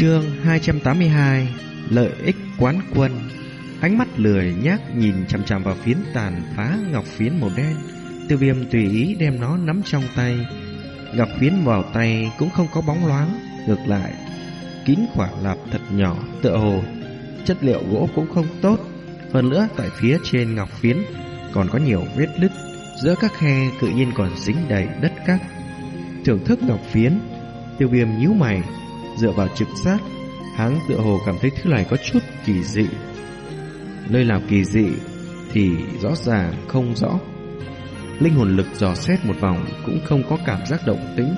Chương 282 Lợi ích quán quân. Ánh mắt lười nhác nhìn chằm chằm vào phiến tàn phá ngọc phiến màu đen. Tiêu viêm tùy ý đem nó nắm trong tay. Ngọc phiến vào tay cũng không có bóng loáng, Ngược lại, Kín khoảng lạp thật nhỏ, tựa hồ, Chất liệu gỗ cũng không tốt. Hơn nữa, tại phía trên ngọc phiến Còn có nhiều vết nứt, Giữa các khe tự nhiên còn dính đầy đất cát. Thưởng thức ngọc phiến, Tiêu viêm nhíu mày Dựa vào trực giác Hắn tựa hồ cảm thấy thứ này có chút kỳ dị. Nơi nào kỳ dị Thì rõ ràng không rõ. Linh hồn lực dò xét một vòng Cũng không có cảm giác động tĩnh,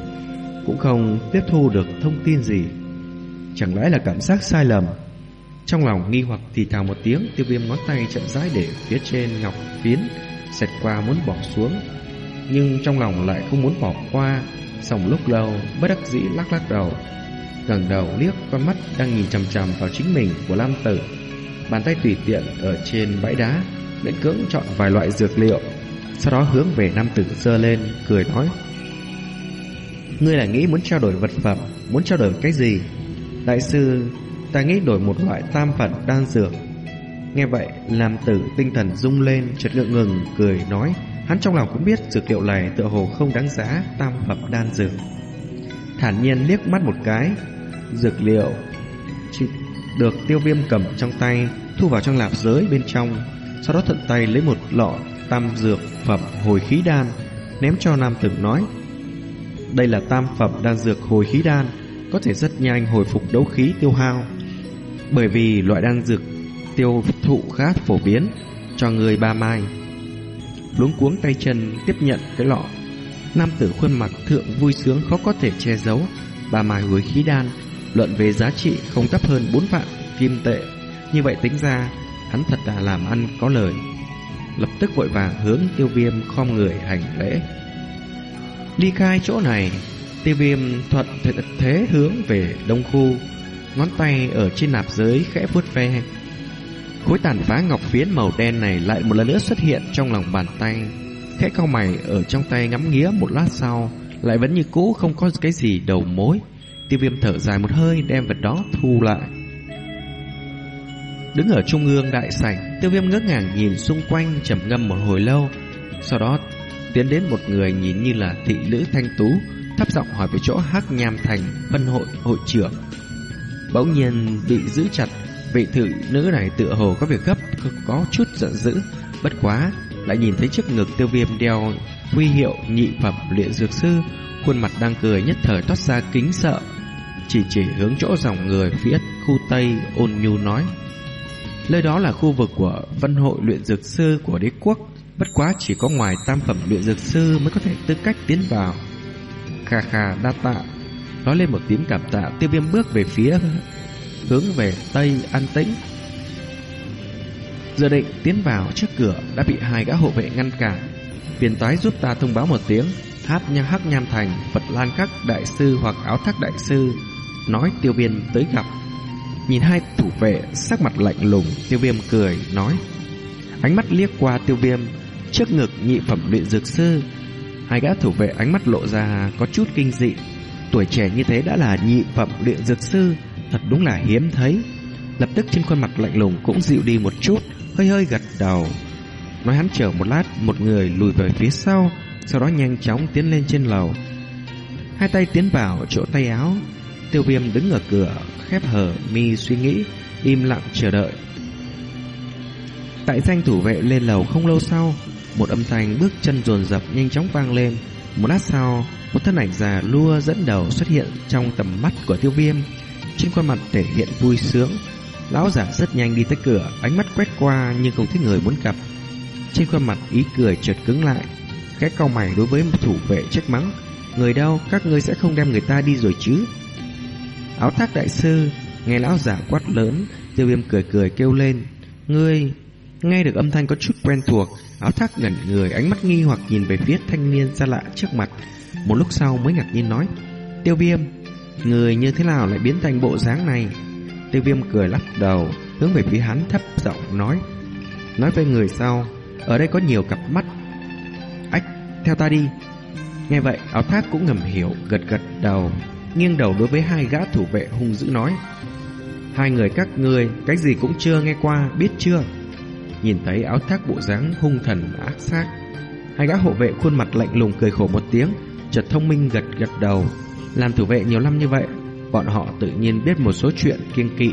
Cũng không tiếp thu được thông tin gì. Chẳng lẽ là cảm giác sai lầm? Trong lòng nghi hoặc thì thào một tiếng, Tiêu viêm ngón tay chậm rãi để phía trên ngọc phiến sạch qua muốn bỏ xuống. Nhưng trong lòng lại không muốn bỏ qua sòng lúc lâu Bất đắc dĩ lắc lắc đầu ngẩng đầu liếc con mắt đang nhìn chằm chằm vào chính mình của Lam Tử. Bàn tay tùy tiện ở trên bãi đá, miễn cưỡng chọn vài loại dược liệu, sau đó hướng về Nam Tử giơ lên, cười nói: "Ngươi là nghĩ muốn trao đổi vật phẩm, muốn trao đổi cái gì?" "Đại sư, ta nghĩ đổi một loại tam phẩm đan dược." Nghe vậy, Lam Tử tinh thần rung lên, chợt ngượng ngừng cười nói: Hắn trong lòng cũng biết dược liệu này tựa hồ không đáng giá tam phẩm đan dược. Thản nhiên liếc mắt một cái, dược liệu, chỉ được tiêu viêm cầm trong tay, thu vào trong lạp giới bên trong, sau đó thuận tay lấy một lọ tam dược phẩm hồi khí đan, ném cho nam tử nói, đây là tam phẩm đan dược hồi khí đan, có thể rất nhanh hồi phục đấu khí tiêu hao, bởi vì loại đan dược tiêu thụ khá phổ biến cho người ba mai. Luống cuống tay chân tiếp nhận cái lọ, nam tử khuôn mặt thượng vui sướng khó có thể che giấu ba mai hồi khí đan luận về giá trị không thấp hơn 4 vạn kim tệ. Như vậy tính ra, hắn thật là làm ăn có lời. Lập tức vội vàng hướng tiêu viêm khom người hành lễ. Ly khai chỗ này, tiêu viêm thuận thế, thế hướng về đông khu, ngón tay ở trên nạp giới khẽ vuốt ve. Khối tàn phá ngọc phiến màu đen này lại một lần nữa xuất hiện trong lòng bàn tay. Khẽ cao mày ở trong tay ngắm nghía một lát sau, lại vẫn như cũ không có cái gì đầu mối. Tiêu viêm thở dài một hơi đem vật đó thu lại. Đứng ở trung ương đại sảnh, tiêu viêm ngỡ ngàng nhìn xung quanh trầm ngâm một hồi lâu. Sau đó tiến đến một người nhìn như là thị nữ thanh tú, thấp giọng hỏi về chỗ hắc nham thành phân hội hội trưởng. Bỗng nhiên bị giữ chặt, vị thử nữ này tựa hồ có việc gấp, có chút giận dữ. Bất quá, lại nhìn thấy trước ngực tiêu viêm đeo huy hiệu nhị phẩm luyện dược sư, khuôn mặt đang cười nhất thời toát ra kính sợ chỉ chỉ hướng chỗ dòng người phía khu Tây ôn nhu nói. Nơi đó là khu vực của văn hội luyện dược sư của đế quốc, bất quá chỉ có ngoài tam phẩm luyện dược sư mới có thể tư cách tiến vào. Kha kha đa tạ, nói lên một tiếng cảm tạ tiêu viêm bước về phía hướng về Tây an tĩnh. Giờ định tiến vào trước cửa đã bị hai gã hộ vệ ngăn cản. Phiền toái giúp ta thông báo một tiếng, hát nha hắc nham thành, Phật Lan Khắc đại sư hoặc áo thác đại sư nói tiêu viêm tới gặp. Nhìn hai thủ vệ sắc mặt lạnh lùng, tiêu viêm cười, nói. Ánh mắt liếc qua tiêu viêm, trước ngực nhị phẩm luyện dược sư. Hai gã thủ vệ ánh mắt lộ ra có chút kinh dị. Tuổi trẻ như thế đã là nhị phẩm luyện dược sư, thật đúng là hiếm thấy. Lập tức trên khuôn mặt lạnh lùng cũng dịu đi một chút, hơi hơi gật đầu. Nói hắn chờ một lát, một người lùi về phía sau, sau đó nhanh chóng tiến lên trên lầu. Hai tay tiến vào chỗ tay áo, Tiêu viêm đứng ở cửa, khép hở, mi suy nghĩ, im lặng chờ đợi. Tại danh thủ vệ lên lầu không lâu sau, một âm thanh bước chân dồn dập nhanh chóng vang lên. Một lát sau, một thân ảnh già lua dẫn đầu xuất hiện trong tầm mắt của tiêu viêm. Trên khuôn mặt thể hiện vui sướng. Lão giả rất nhanh đi tới cửa, ánh mắt quét qua nhưng không thấy người muốn gặp. Trên khuôn mặt ý cười chợt cứng lại. Cái cau mày đối với một thủ vệ trách mắng. Người đâu, các ngươi sẽ không đem người ta đi rồi chứ? Áo thác đại sư, Nghe lão giả quát lớn, Tiêu viêm cười cười kêu lên. Ngươi, Nghe được âm thanh có chút quen thuộc, Áo thác ngẩn người, ánh mắt nghi hoặc nhìn về phía thanh niên xa lạ trước mặt. Một lúc sau mới ngạc nhiên nói, Tiêu viêm, Người như thế nào lại biến thành bộ dáng này? Tiêu viêm cười lắc đầu, Hướng về phía hắn thấp giọng nói Nói với người sau, Ở đây có nhiều cặp mắt. Ách, theo ta đi. Nghe vậy, áo thác cũng ngầm hiểu, gật gật đầu nghiêng đầu đối với hai gã thủ vệ hung dữ nói. Hai người các ngươi cái gì cũng chưa nghe qua, biết chưa? Nhìn thấy áo thác bộ dáng hung thần ác sát, hai gã hộ vệ khuôn mặt lạnh lùng cười khổ một tiếng, chợt thông minh gật gật đầu. Làm thủ vệ nhiều năm như vậy, bọn họ tự nhiên biết một số chuyện kiêng kỵ.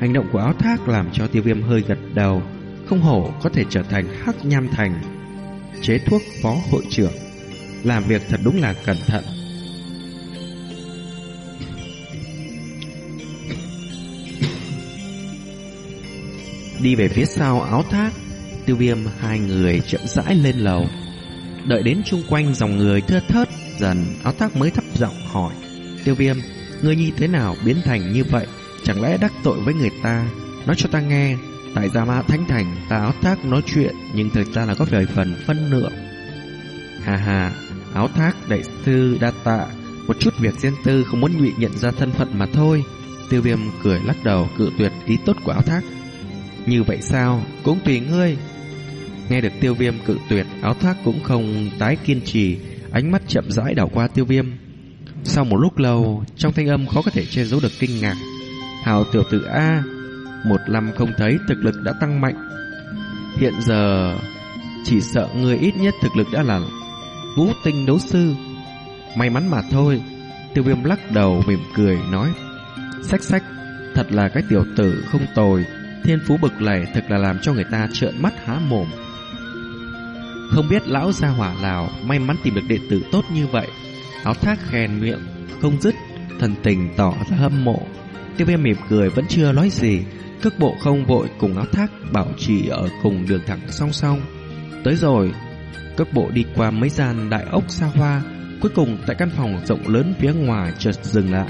Hành động của áo thác làm cho tiêu viêm hơi gật đầu, không hổ có thể trở thành hắc nham thành chế thuốc phó hội trưởng. Làm việc thật đúng là cẩn thận. Đi về phía sau áo thác, tiêu viêm hai người chậm rãi lên lầu. Đợi đến chung quanh dòng người thưa thớt dần, áo thác mới thấp giọng hỏi. Tiêu viêm, người như thế nào biến thành như vậy? Chẳng lẽ đắc tội với người ta? Nói cho ta nghe, tại Gia Mã Thánh Thành, ta áo thác nói chuyện, nhưng thực ra là có vài phần phân lượng. Hà hà, áo thác đại sư đa tạ, một chút việc riêng tư không muốn nhụy nhận ra thân phận mà thôi. Tiêu viêm cười lắc đầu cự tuyệt ý tốt của áo thác. Như vậy sao? Cũng tùy ngươi. Nghe được tiêu viêm cự tuyệt, áo thác cũng không tái kiên trì, ánh mắt chậm rãi đảo qua tiêu viêm. Sau một lúc lâu, trong thanh âm khó có thể che giấu được kinh ngạc. Hào tiểu tử A, một năm không thấy thực lực đã tăng mạnh. Hiện giờ, chỉ sợ người ít nhất thực lực đã là ngũ tinh đấu sư. May mắn mà thôi. Tiêu viêm lắc đầu mỉm cười nói. Sách sách, thật là cái tiểu tử không tồi. Thiên phú bực này thật là làm cho người ta trợn mắt há mồm. Không biết lão gia hỏa nào may mắn tìm được đệ tử tốt như vậy. Áo thác khen miệng, không dứt, thần tình tỏ ra hâm mộ. Tiêu viêm mỉm cười vẫn chưa nói gì. Cước bộ không vội cùng áo thác bảo trì ở cùng đường thẳng song song. Tới rồi, cước bộ đi qua mấy gian đại ốc xa hoa, cuối cùng tại căn phòng rộng lớn phía ngoài chợt dừng lại.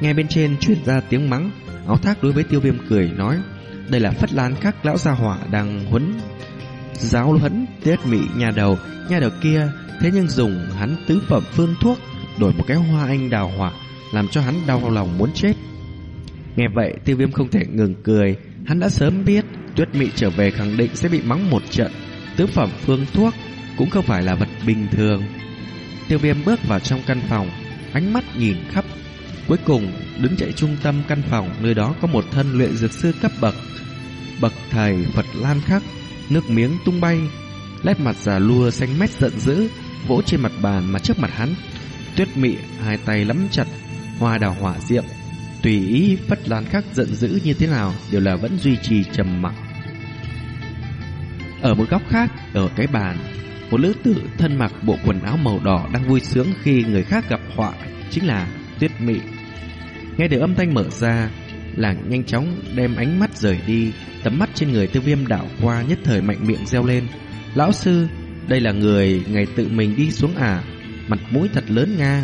Nghe bên trên truyền ra tiếng mắng, áo thác đối với tiêu viêm cười nói, đây là phất lan các lão gia hỏa đang huấn giáo huấn tiết mị nhà đầu, nhà đầu kia thế nhưng dùng hắn tứ phẩm phương thuốc đổi một cái hoa anh đào hỏa, làm cho hắn đau lòng muốn chết. Nghe vậy, tiêu viêm không thể ngừng cười, hắn đã sớm biết tuyết mị trở về khẳng định sẽ bị mắng một trận, tứ phẩm phương thuốc cũng không phải là vật bình thường. Tiêu viêm bước vào trong căn phòng, ánh mắt nhìn khắp. Cuối cùng, đứng chạy trung tâm căn phòng, nơi đó có một thân luyện dược sư cấp bậc. Bậc thầy Phật Lan khắc, nước miếng tung bay, nét mặt già lua xanh mét giận dữ, vỗ trên mặt bàn mà trước mặt hắn. Tuyết mị hai tay nắm chặt hoa đào hỏa diệm, tùy ý Phật Lan khắc giận dữ như thế nào đều là vẫn duy trì trầm mặc. Ở một góc khác, ở cái bàn, một nữ tử thân mặc bộ quần áo màu đỏ đang vui sướng khi người khác gặp họa, chính là Tuyết Mị. Nghe được âm thanh mở ra, làng nhanh chóng đem ánh mắt rời đi, tầm mắt trên người tiêu viêm đảo qua nhất thời mạnh miệng reo lên. Lão sư, đây là người ngày tự mình đi xuống à, mặt mũi thật lớn nga.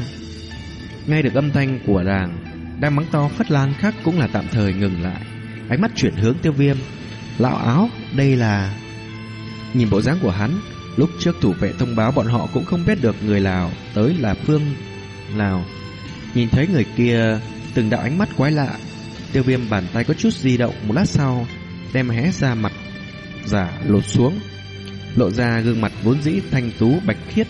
Nghe được âm thanh của làng, đang mắng to phất lan khác cũng là tạm thời ngừng lại. Ánh mắt chuyển hướng tiêu viêm. Lão áo, đây là... Nhìn bộ dáng của hắn, lúc trước thủ vệ thông báo bọn họ cũng không biết được người Lào tới là Phương Lào. Nhìn thấy người kia, từng đạo ánh mắt quái lạ, tiêu viêm bàn tay có chút di động một lát sau, đem hé ra mặt giả lột xuống, lộ ra gương mặt vốn dĩ thanh tú bạch khiết.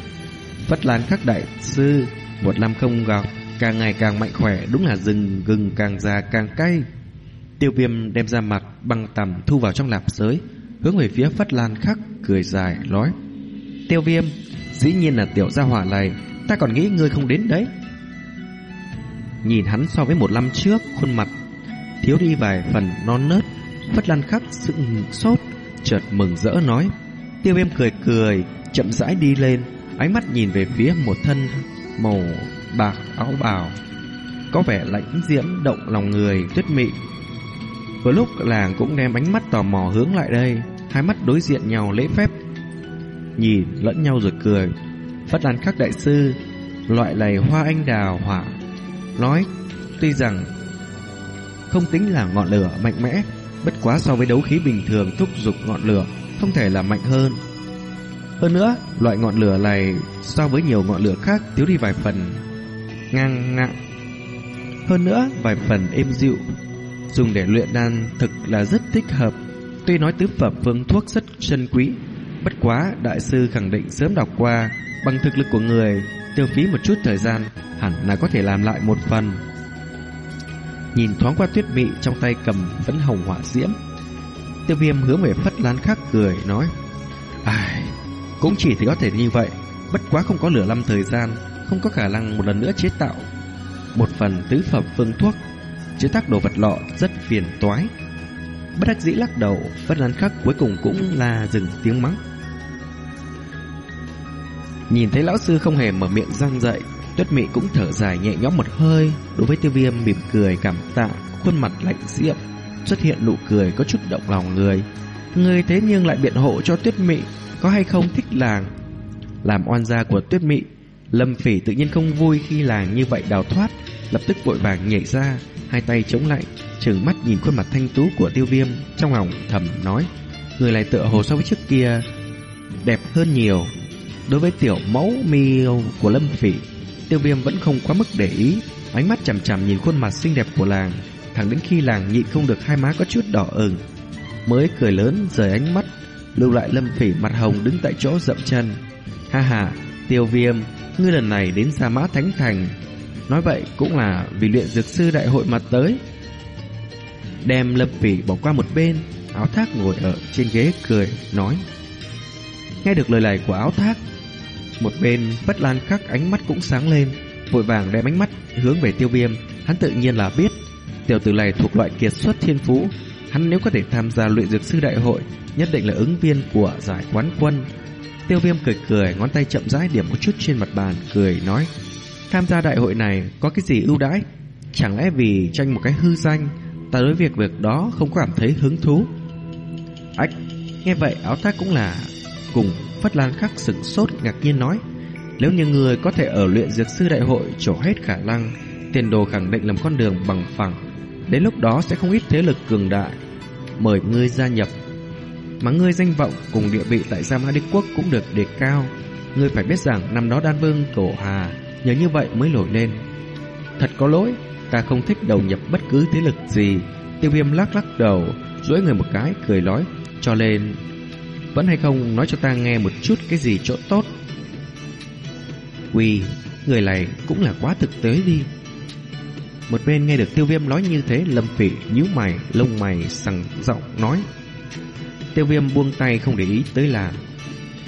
Phất Lan khắc đại sư, một năm không gặp, càng ngày càng mạnh khỏe, đúng là rừng gừng càng già càng cay. Tiêu viêm đem ra mặt băng tầm thu vào trong lạp giới, hướng về phía Phất Lan khắc, cười dài, nói. Tiêu viêm, dĩ nhiên là tiểu gia hỏa này, ta còn nghĩ ngươi không đến đấy. Nhìn hắn so với một năm trước, khuôn mặt thiếu đi vài phần non nớt, Phất Lan khắc sững sốt, chợt mừng rỡ nói. Tiêu viêm cười cười, chậm rãi đi lên, ánh mắt nhìn về phía một thân màu bạc áo bào, có vẻ lãnh diễm động lòng người tuyết mị. Vừa lúc làng cũng đem ánh mắt tò mò hướng lại đây, hai mắt đối diện nhau lễ phép, nhìn lẫn nhau rồi cười. Phất Lan khắc đại sư, loại này hoa anh đào hỏa, nói tuy rằng không tính là ngọn lửa mạnh mẽ, bất quá so với đấu khí bình thường thúc giục ngọn lửa không thể là mạnh hơn. Hơn nữa, loại ngọn lửa này so với nhiều ngọn lửa khác thiếu đi vài phần ngang ngạo. Hơn nữa, vài phần êm dịu, dùng để luyện đan thực là rất thích hợp. Tuy nói tứ phẩm phương thuốc rất chân quý, bất quá đại sư khẳng định sớm đọc qua bằng thực lực của người Tiêu phí một chút thời gian, Hẳn là có thể làm lại một phần. Nhìn thoáng qua tuyết mị, Trong tay cầm phấn hồng hỏa diễm. Tiêu viêm hướng về phất lán khác cười, Nói, Ai, Cũng chỉ thì có thể như vậy, Bất quá không có lửa lâm thời gian, Không có khả năng một lần nữa chế tạo Một phần tứ phẩm phương thuốc. Chế tác đồ vật lọ rất phiền toái. Bất đắc dĩ lắc đầu, Phất lán khắc cuối cùng cũng là dừng tiếng mắng. Nhìn thấy lão sư không hề mở miệng răng dậy Tuyết mị cũng thở dài nhẹ nhõm một hơi. Đối với tiêu viêm mỉm cười, cảm tạ, Khuôn mặt lạnh diệm, Xuất hiện nụ cười có chút động lòng người. Người thế nhưng lại biện hộ cho tuyết mị, Có hay không thích làng? Làm oan gia của tuyết mị, Lâm phỉ tự nhiên không vui khi làng như vậy đào thoát, Lập tức vội vàng nhảy ra, Hai tay chống lại, Trừng mắt nhìn khuôn mặt thanh tú của tiêu viêm, Trong lòng thầm nói, Người này tựa hồ so với trước kia, Đẹp hơn nhiều. Đối với tiểu mẫu miêu của Lâm Phỉ, Tiêu Viêm vẫn không quá mức để ý, ánh mắt chằm chằm nhìn khuôn mặt xinh đẹp của làng, thẳng đến khi làng nhịn không được hai má có chút đỏ ửng, mới cười lớn rời ánh mắt, lưu lại Lâm Phỉ mặt hồng đứng tại chỗ dậm chân. Ha ha, Tiêu Viêm, ngươi lần này đến Gia Mã Thánh Thành, nói vậy cũng là vì luyện dược sư đại hội mặt tới. Đem Lâm Phỉ bỏ qua một bên, áo thác ngồi ở trên ghế cười nói: Nghe được lời này của áo thác một bên, Bất Lan khắc ánh mắt cũng sáng lên, Vội vàng đem ánh mắt hướng về tiêu viêm. Hắn tự nhiên là biết, Tiểu tử này thuộc loại kiệt xuất thiên phú. Hắn nếu có thể tham gia luyện dược sư đại hội, Nhất định là ứng viên của giải quán quân. Tiêu viêm cười cười, Ngón tay chậm rãi điểm một chút trên mặt bàn, Cười nói, Tham gia đại hội này có cái gì ưu đãi? Chẳng lẽ vì tranh một cái hư danh, Ta đối việc việc đó không có cảm thấy hứng thú? Ách, Nghe vậy, áo thác cũng là Cùng Phất Lan khắc sửng sốt, ngạc nhiên nói, Nếu như người có thể ở luyện dược sư đại hội trổ hết khả năng, Tiền đồ khẳng định làm con đường bằng phẳng, Đến lúc đó sẽ không ít thế lực cường đại. Mời ngươi gia nhập. Mà ngươi danh vọng cùng địa vị tại Gia Mã Đế Quốc cũng được đề cao. Ngươi phải biết rằng năm đó đan vương tổ hà Nhờ như vậy mới nổi lên. Thật có lỗi, Ta không thích đầu nhập bất cứ thế lực gì. Tiêu viêm lắc lắc đầu, duỗi người một cái, cười nói, Cho nên vẫn hay không? Nói cho ta nghe một chút cái gì chỗ tốt. Quỳ, Người này cũng là quá thực tế đi. Một bên nghe được tiêu viêm nói như thế, Lâm phỉ nhíu mày, Lông mày sằng giọng nói. Tiêu viêm buông tay không để ý tới là,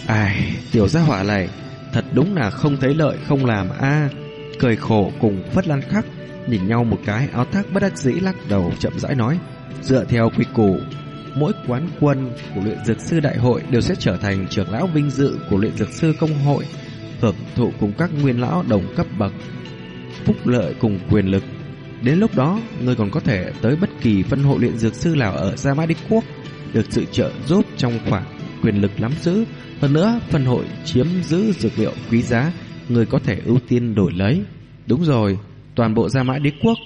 Ai, Tiểu gia hỏa này, Thật đúng là không thấy lợi, không làm a. Cười khổ cùng Phất Lan Khắc, Nhìn nhau một cái, áo thác bất đắc dĩ lắc đầu chậm rãi nói, Dựa theo quy củ mỗi quán quân của luyện dược sư đại hội đều sẽ trở thành trưởng lão vinh dự của luyện dược sư công hội, hưởng thụ cùng các nguyên lão đồng cấp bậc, phúc lợi cùng quyền lực. Đến lúc đó, người còn có thể tới bất kỳ phân hội luyện dược sư nào ở Gia Mã Đích Quốc, được sự trợ giúp trong khoảng quyền lực lắm giữ. Hơn nữa, phân hội chiếm giữ dược liệu quý giá, người có thể ưu tiên đổi lấy. Đúng rồi, toàn bộ Gia Mã Đế Quốc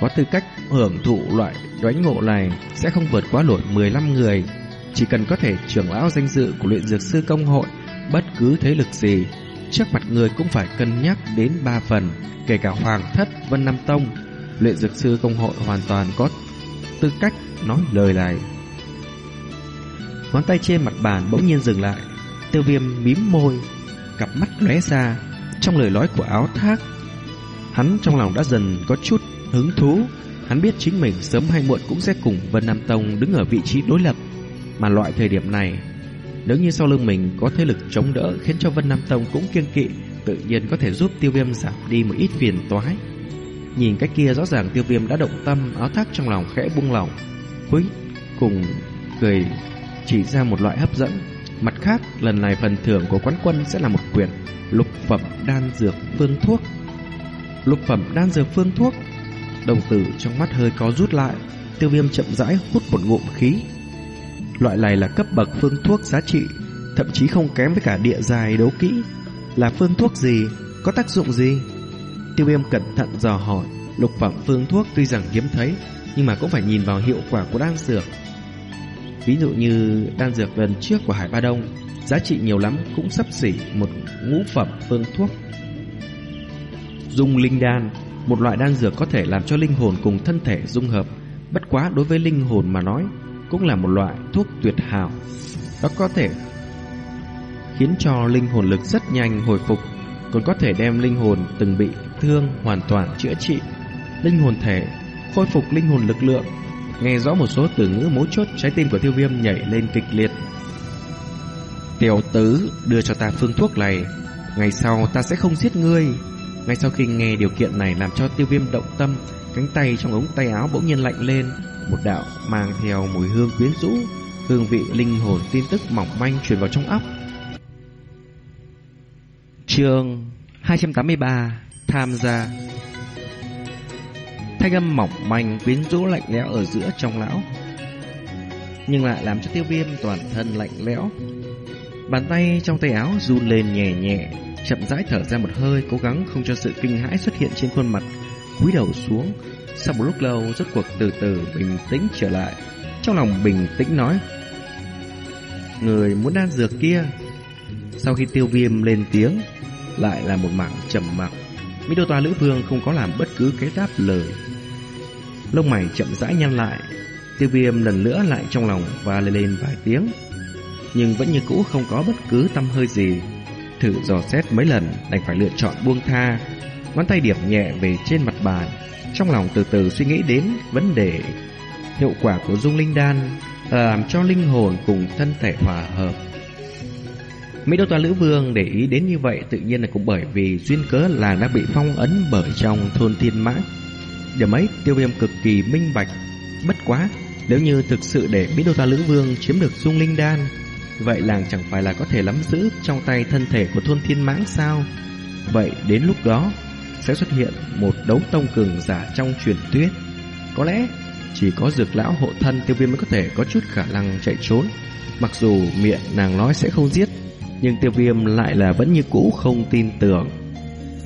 có tư cách hưởng thụ loại đoánh ngộ này sẽ không vượt quá nổi 15 người. Chỉ cần có thể trưởng lão danh dự của luyện dược sư công hội, bất cứ thế lực gì, trước mặt người cũng phải cân nhắc đến 3 phần, kể cả Hoàng Thất Vân Nam Tông. Luyện dược sư công hội hoàn toàn có tư cách nói lời này. Ngón tay trên mặt bàn bỗng nhiên dừng lại, tiêu viêm mím môi, cặp mắt lóe ra, trong lời nói của áo thác. Hắn trong lòng đã dần có chút hứng thú. Hắn biết chính mình sớm hay muộn cũng sẽ cùng Vân Nam Tông đứng ở vị trí đối lập. Mà loại thời điểm này, nếu như sau lưng mình có thế lực chống đỡ khiến cho Vân Nam Tông cũng kiêng kỵ, tự nhiên có thể giúp tiêu viêm giảm đi một ít phiền toái. Nhìn cách kia rõ ràng tiêu viêm đã động tâm, áo thác trong lòng khẽ buông lỏng. Cuối cùng cười chỉ ra một loại hấp dẫn. Mặt khác, lần này phần thưởng của quán quân sẽ là một quyển lục phẩm đan dược phương thuốc. Lục phẩm đan dược phương thuốc Đồng tử trong mắt hơi có rút lại, Tiêu viêm chậm rãi hút một ngụm khí. Loại này là cấp bậc phương thuốc giá trị, Thậm chí không kém với cả địa dài đấu kỹ. Là phương thuốc gì? Có tác dụng gì? Tiêu viêm cẩn thận dò hỏi. Lục phẩm phương thuốc tuy rằng hiếm thấy, Nhưng mà cũng phải nhìn vào hiệu quả của đan dược. Ví dụ như đan dược lần trước của Hải Ba Đông, Giá trị nhiều lắm cũng sắp xỉ một ngũ phẩm phương thuốc. Dung linh đan một loại đan dược có thể làm cho linh hồn cùng thân thể dung hợp, bất quá đối với linh hồn mà nói, cũng là một loại thuốc tuyệt hảo. Nó có thể khiến cho linh hồn lực rất nhanh hồi phục, còn có thể đem linh hồn từng bị thương hoàn toàn chữa trị. Linh hồn thể, khôi phục linh hồn lực lượng. Nghe rõ một số từ ngữ mấu chốt, trái tim của tiêu viêm nhảy lên kịch liệt. Tiểu tứ đưa cho ta phương thuốc này, ngày sau ta sẽ không giết ngươi. Ngay sau khi nghe điều kiện này làm cho tiêu viêm động tâm, cánh tay trong ống tay áo bỗng nhiên lạnh lên, một đạo mang theo mùi hương quyến rũ, hương vị linh hồn tin tức mỏng manh truyền vào trong óc. Chương 283 Tham gia Thanh âm mỏng manh quyến rũ lạnh lẽo ở giữa trong lão Nhưng lại làm cho tiêu viêm toàn thân lạnh lẽo Bàn tay trong tay áo run lên nhẹ nhẹ Chậm rãi thở ra một hơi, Cố gắng không cho sự kinh hãi xuất hiện trên khuôn mặt, cúi đầu xuống. Sau một lúc lâu, rốt cuộc từ từ bình tĩnh trở lại. Trong lòng bình tĩnh nói, Người muốn đan dược kia. Sau khi tiêu viêm lên tiếng, Lại là một mảng trầm mặc. Mỹ đô toa lữ vương không có làm bất cứ cái đáp lời. Lông mày chậm rãi nhăn lại, Tiêu viêm lần nữa lại trong lòng và lên lên vài tiếng. Nhưng vẫn như cũ không có bất cứ tâm hơi gì. Thử dò xét mấy lần Đành phải lựa chọn buông tha Ngón tay điểm nhẹ về trên mặt bàn Trong lòng từ từ suy nghĩ đến vấn đề Hiệu quả của dung linh đan Là làm cho linh hồn cùng thân thể hòa hợp Mỹ Đô Toa Lữ Vương để ý đến như vậy tự nhiên là cũng bởi vì duyên cớ là đã bị phong ấn bởi trong thôn thiên mã. Điểm ấy tiêu viêm cực kỳ minh bạch. Bất quá, nếu như thực sự để Mỹ Đô Toa Lữ Vương chiếm được dung linh đan, vậy làng chẳng phải là có thể nắm giữ trong tay thân thể của thôn thiên mãng sao? Vậy đến lúc đó, sẽ xuất hiện một đấu tông cường giả trong truyền thuyết. Có lẽ chỉ có dược lão hộ thân tiêu viêm mới có thể có chút khả năng chạy trốn. Mặc dù miệng nàng nói sẽ không giết, nhưng tiêu viêm lại là vẫn như cũ không tin tưởng.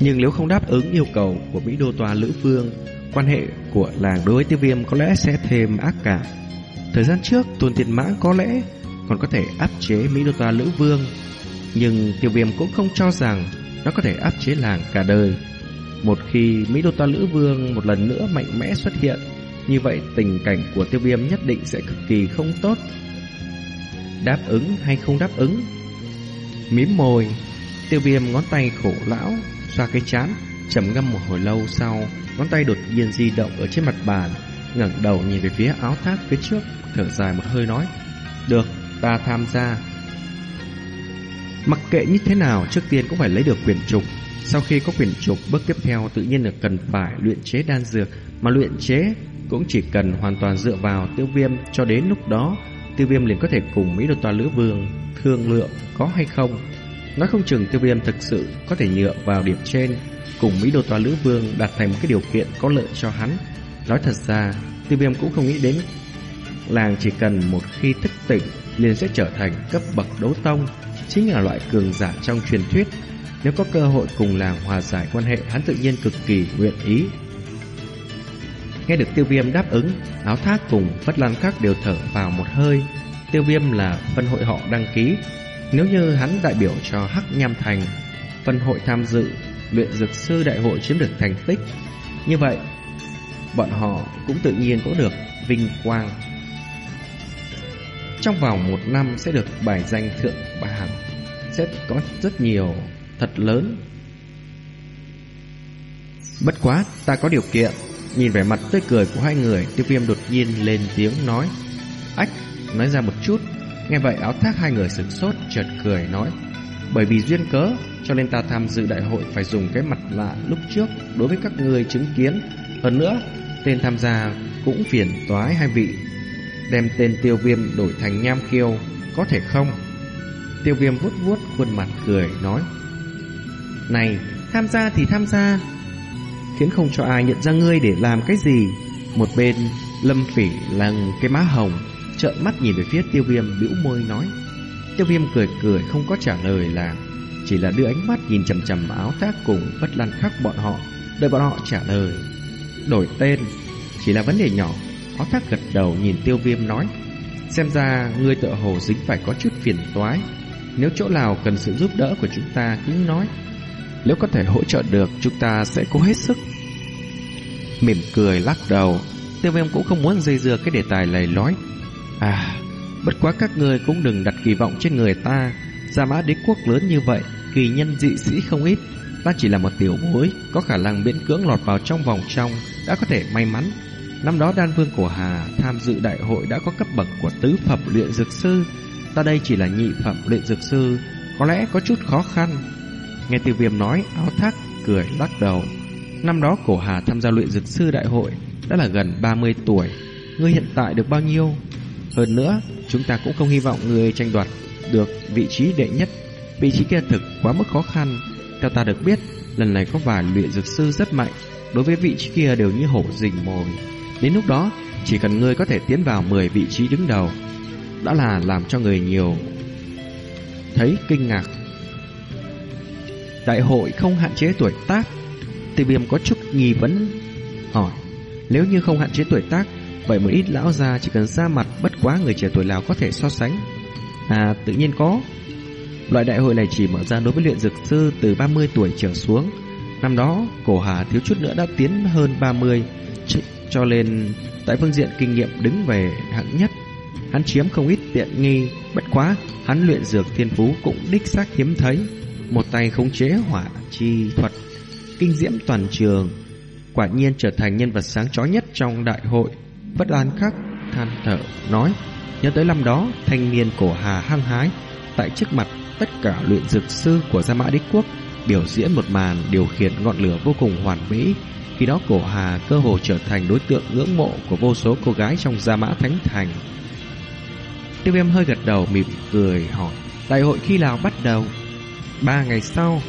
Nhưng nếu không đáp ứng yêu cầu của Mỹ Đô Tòa Lữ Phương, quan hệ của làng đối với tiêu viêm có lẽ sẽ thêm ác cảm. Thời gian trước, Tôn Tiền Mãng có lẽ còn có thể áp chế Mỹ Đô Tòa Lữ Vương, nhưng tiêu viêm cũng không cho rằng nó có thể áp chế làng cả đời. Một khi Mỹ Đô Toa Lữ Vương một lần nữa mạnh mẽ xuất hiện, như vậy tình cảnh của tiêu viêm nhất định sẽ cực kỳ không tốt. Đáp ứng hay không đáp ứng? Mím môi, tiêu viêm ngón tay khổ lão, xoa cái chán, trầm ngâm một hồi lâu sau, ngón tay đột nhiên di động ở trên mặt bàn, ngẩng đầu nhìn về phía áo thác phía trước, thở dài một hơi nói, được, ta tham gia. Mặc kệ như thế nào, trước tiên cũng phải lấy được quyền trục. Sau khi có quyền trục, bước tiếp theo tự nhiên là cần phải luyện chế đan dược, mà luyện chế cũng chỉ cần hoàn toàn dựa vào tiêu viêm cho đến lúc đó tiêu viêm liền có thể cùng Mỹ đô toa lữ vương thương lượng có hay không. Nói không chừng tiêu viêm thực sự có thể nhựa vào điểm trên cùng Mỹ đô toa lữ vương đạt thành một cái điều kiện có lợi cho hắn. Nói thật ra, tiêu viêm cũng không nghĩ đến làng chỉ cần một khi thức tỉnh liền sẽ trở thành cấp bậc đấu tông, chính là loại cường giả trong truyền thuyết. Nếu có cơ hội cùng làng hòa giải quan hệ, hắn tự nhiên cực kỳ nguyện ý Nghe được tiêu viêm đáp ứng, áo thác cùng Phất Lan Khắc đều thở vào một hơi. Tiêu viêm là phân hội họ đăng ký. Nếu như hắn đại biểu cho Hắc Nham Thành, phân hội tham dự luyện dược sư đại hội chiếm được thành tích. Như vậy, bọn họ cũng tự nhiên có được vinh quang. Trong vòng một năm sẽ được bài danh thượng bảng, sẽ có rất nhiều thật lớn. Bất quá, ta có điều kiện. Nhìn vẻ mặt tươi cười của hai người Tiêu viêm đột nhiên lên tiếng nói. Ách, nói ra một chút. Nghe vậy áo thác hai người sửng sốt chợt cười nói. Bởi vì duyên cớ Cho nên ta tham dự đại hội phải dùng cái mặt lạ lúc trước Đối với các người chứng kiến. Hơn nữa Tên tham gia cũng phiền toái hai vị. Đem tên tiêu viêm đổi thành nham kiêu Có thể không Tiêu viêm vuốt vuốt khuôn mặt cười nói Này tham gia thì tham gia khiến không cho ai nhận ra ngươi để làm cái gì. Một bên, Lâm Phỉ lằng cái má hồng, trợn mắt nhìn về phía Tiêu Viêm bĩu môi nói. Tiêu Viêm cười cười không có trả lời là chỉ là đưa ánh mắt nhìn chằm chằm áo thác cùng bất lan khắc bọn họ, đợi bọn họ trả lời. Đổi tên, chỉ là vấn đề nhỏ. Áo thác gật đầu nhìn Tiêu Viêm nói, xem ra ngươi tựa hồ dính phải có chút phiền toái. Nếu chỗ nào cần sự giúp đỡ của chúng ta cứ nói. Nếu có thể hỗ trợ được Chúng ta sẽ cố hết sức. Mỉm cười lắc đầu Tiêu viêm cũng không muốn dây dưa cái đề tài lầy lói À Bất quá các ngươi cũng đừng đặt kỳ vọng trên người ta. Gia mã đế quốc lớn như vậy Kỳ nhân dị sĩ không ít. Ta chỉ là một tiểu bối Có khả năng miễn cưỡng lọt vào trong vòng trong Đã có thể may mắn. Năm đó đan vương của Hà tham dự đại hội đã có cấp bậc của tứ phẩm luyện dược sư. Ta đây chỉ là nhị phẩm luyện dược sư, Có lẽ có chút khó khăn. Nghe tiêu viêm nói, áo thác cười lắc đầu. Năm đó cổ Hà tham gia luyện dược sư đại hội Đã là gần 30 tuổi. Ngươi hiện tại được bao nhiêu? Hơn nữa, chúng ta cũng không hy vọng ngươi tranh đoạt được vị trí đệ nhất. Vị trí kia thực quá mức khó khăn. Theo ta được biết, Lần này có vài luyện dược sư rất mạnh. Đối với vị trí kia đều như hổ rình mồi. Đến lúc đó, Chỉ cần ngươi có thể tiến vào 10 vị trí đứng đầu, Đã là làm cho người nhiều. Thấy kinh ngạc. Đại hội không hạn chế tuổi tác. Tiêu viêm có chút nghi vấn, Hỏi, Nếu như không hạn chế tuổi tác, Vậy một ít lão già chỉ cần ra mặt Bất quá người trẻ tuổi nào có thể so sánh? À tự nhiên có. Loại đại hội này chỉ mở ra đối với luyện dược sư Từ 30 tuổi trở xuống. Năm đó, cổ hà thiếu chút nữa đã tiến hơn 30 cho nên Tại phương diện kinh nghiệm đứng về hạng nhất. Hắn chiếm không ít tiện nghi, Bất quá hắn luyện dược thiên phú Cũng đích xác hiếm thấy. Một tay khống chế hỏa chi thuật, Kinh diễm toàn trường, Quả nhiên trở thành nhân vật sáng chói nhất trong đại hội. Bất an khắc than thở, nói, Nhớ tới năm đó, thanh niên cổ hà hăng hái, Tại trước mặt tất cả luyện dược sư của Gia Mã Đế Quốc, Biểu diễn một màn điều khiển ngọn lửa vô cùng hoàn mỹ khi đó cổ hà cơ hồ trở thành đối tượng ngưỡng mộ của vô số cô gái trong Gia Mã Thánh Thành. Tiêu viêm hơi gật đầu, mỉm cười hỏi, Đại hội khi nào bắt đầu? Ba ngày sau.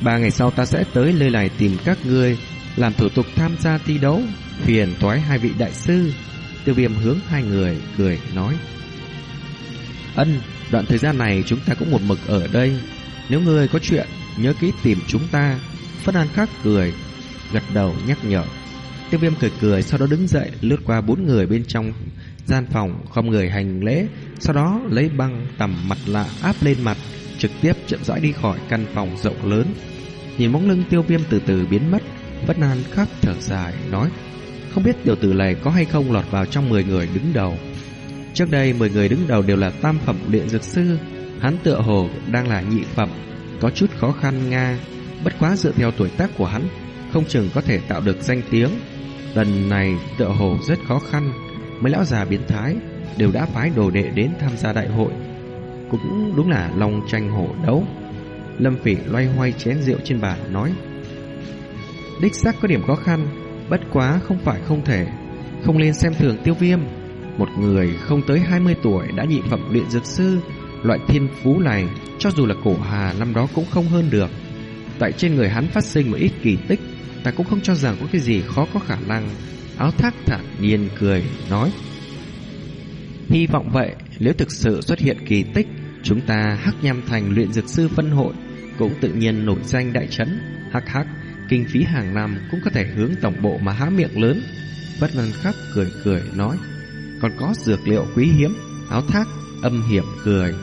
Ba ngày sau ta sẽ tới nơi này tìm các ngươi, Làm thủ tục tham gia thi đấu, Phiền toái hai vị đại sư. Tiêu viêm hướng hai người cười, nói, Ân, Đoạn thời gian này chúng ta cũng một mực ở đây. Nếu ngươi có chuyện, Nhớ kỹ tìm chúng ta. Phân An Khắc cười Gật đầu nhắc nhở. Tiêu viêm cười cười, Sau đó đứng dậy, lướt qua bốn người bên trong gian phòng Không người hành lễ, Sau đó lấy băng tầm mặt lạ áp lên mặt, Trực tiếp chậm rãi đi khỏi căn phòng rộng lớn. Nhìn bóng lưng tiêu viêm từ từ biến mất Vất Nan khắp thở dài, nói, Không biết tiểu tử này có hay không lọt vào trong 10 người đứng đầu. Trước đây 10 người đứng đầu đều là tam phẩm luyện dược sư, Hắn tựa hồ đang là nhị phẩm, Có chút khó khăn nga, Bất quá dựa theo tuổi tác của hắn không chừng có thể tạo được danh tiếng. Lần này tựa hồ rất khó khăn Mấy lão già biến thái Đều đã phái đồ đệ đến tham gia đại hội. Cũng đúng là long tranh hổ đấu. Lâm Phỉ loay hoay chén rượu trên bàn nói Đích xác có điểm khó khăn Bất quá không phải không thể. Không nên xem thường tiêu viêm. Một người không tới 20 tuổi đã nhị phẩm luyện dược sư, loại thiên phú này, cho dù là cổ hà năm đó cũng không hơn được. Tại trên người hắn phát sinh một ít kỳ tích, ta cũng không cho rằng có cái gì khó có khả năng. Áo thác thản nhiên cười, nói. Hy vọng vậy, nếu thực sự xuất hiện kỳ tích, chúng ta hắc nham thành luyện dược sư phân hội, cũng tự nhiên nổi danh đại chấn, hắc hắc, kinh phí hàng năm cũng có thể hướng tổng bộ mà há miệng lớn. Bất ngân khắc cười cười nói còn có dược liệu quý hiếm, áo thác, âm hiểm cười.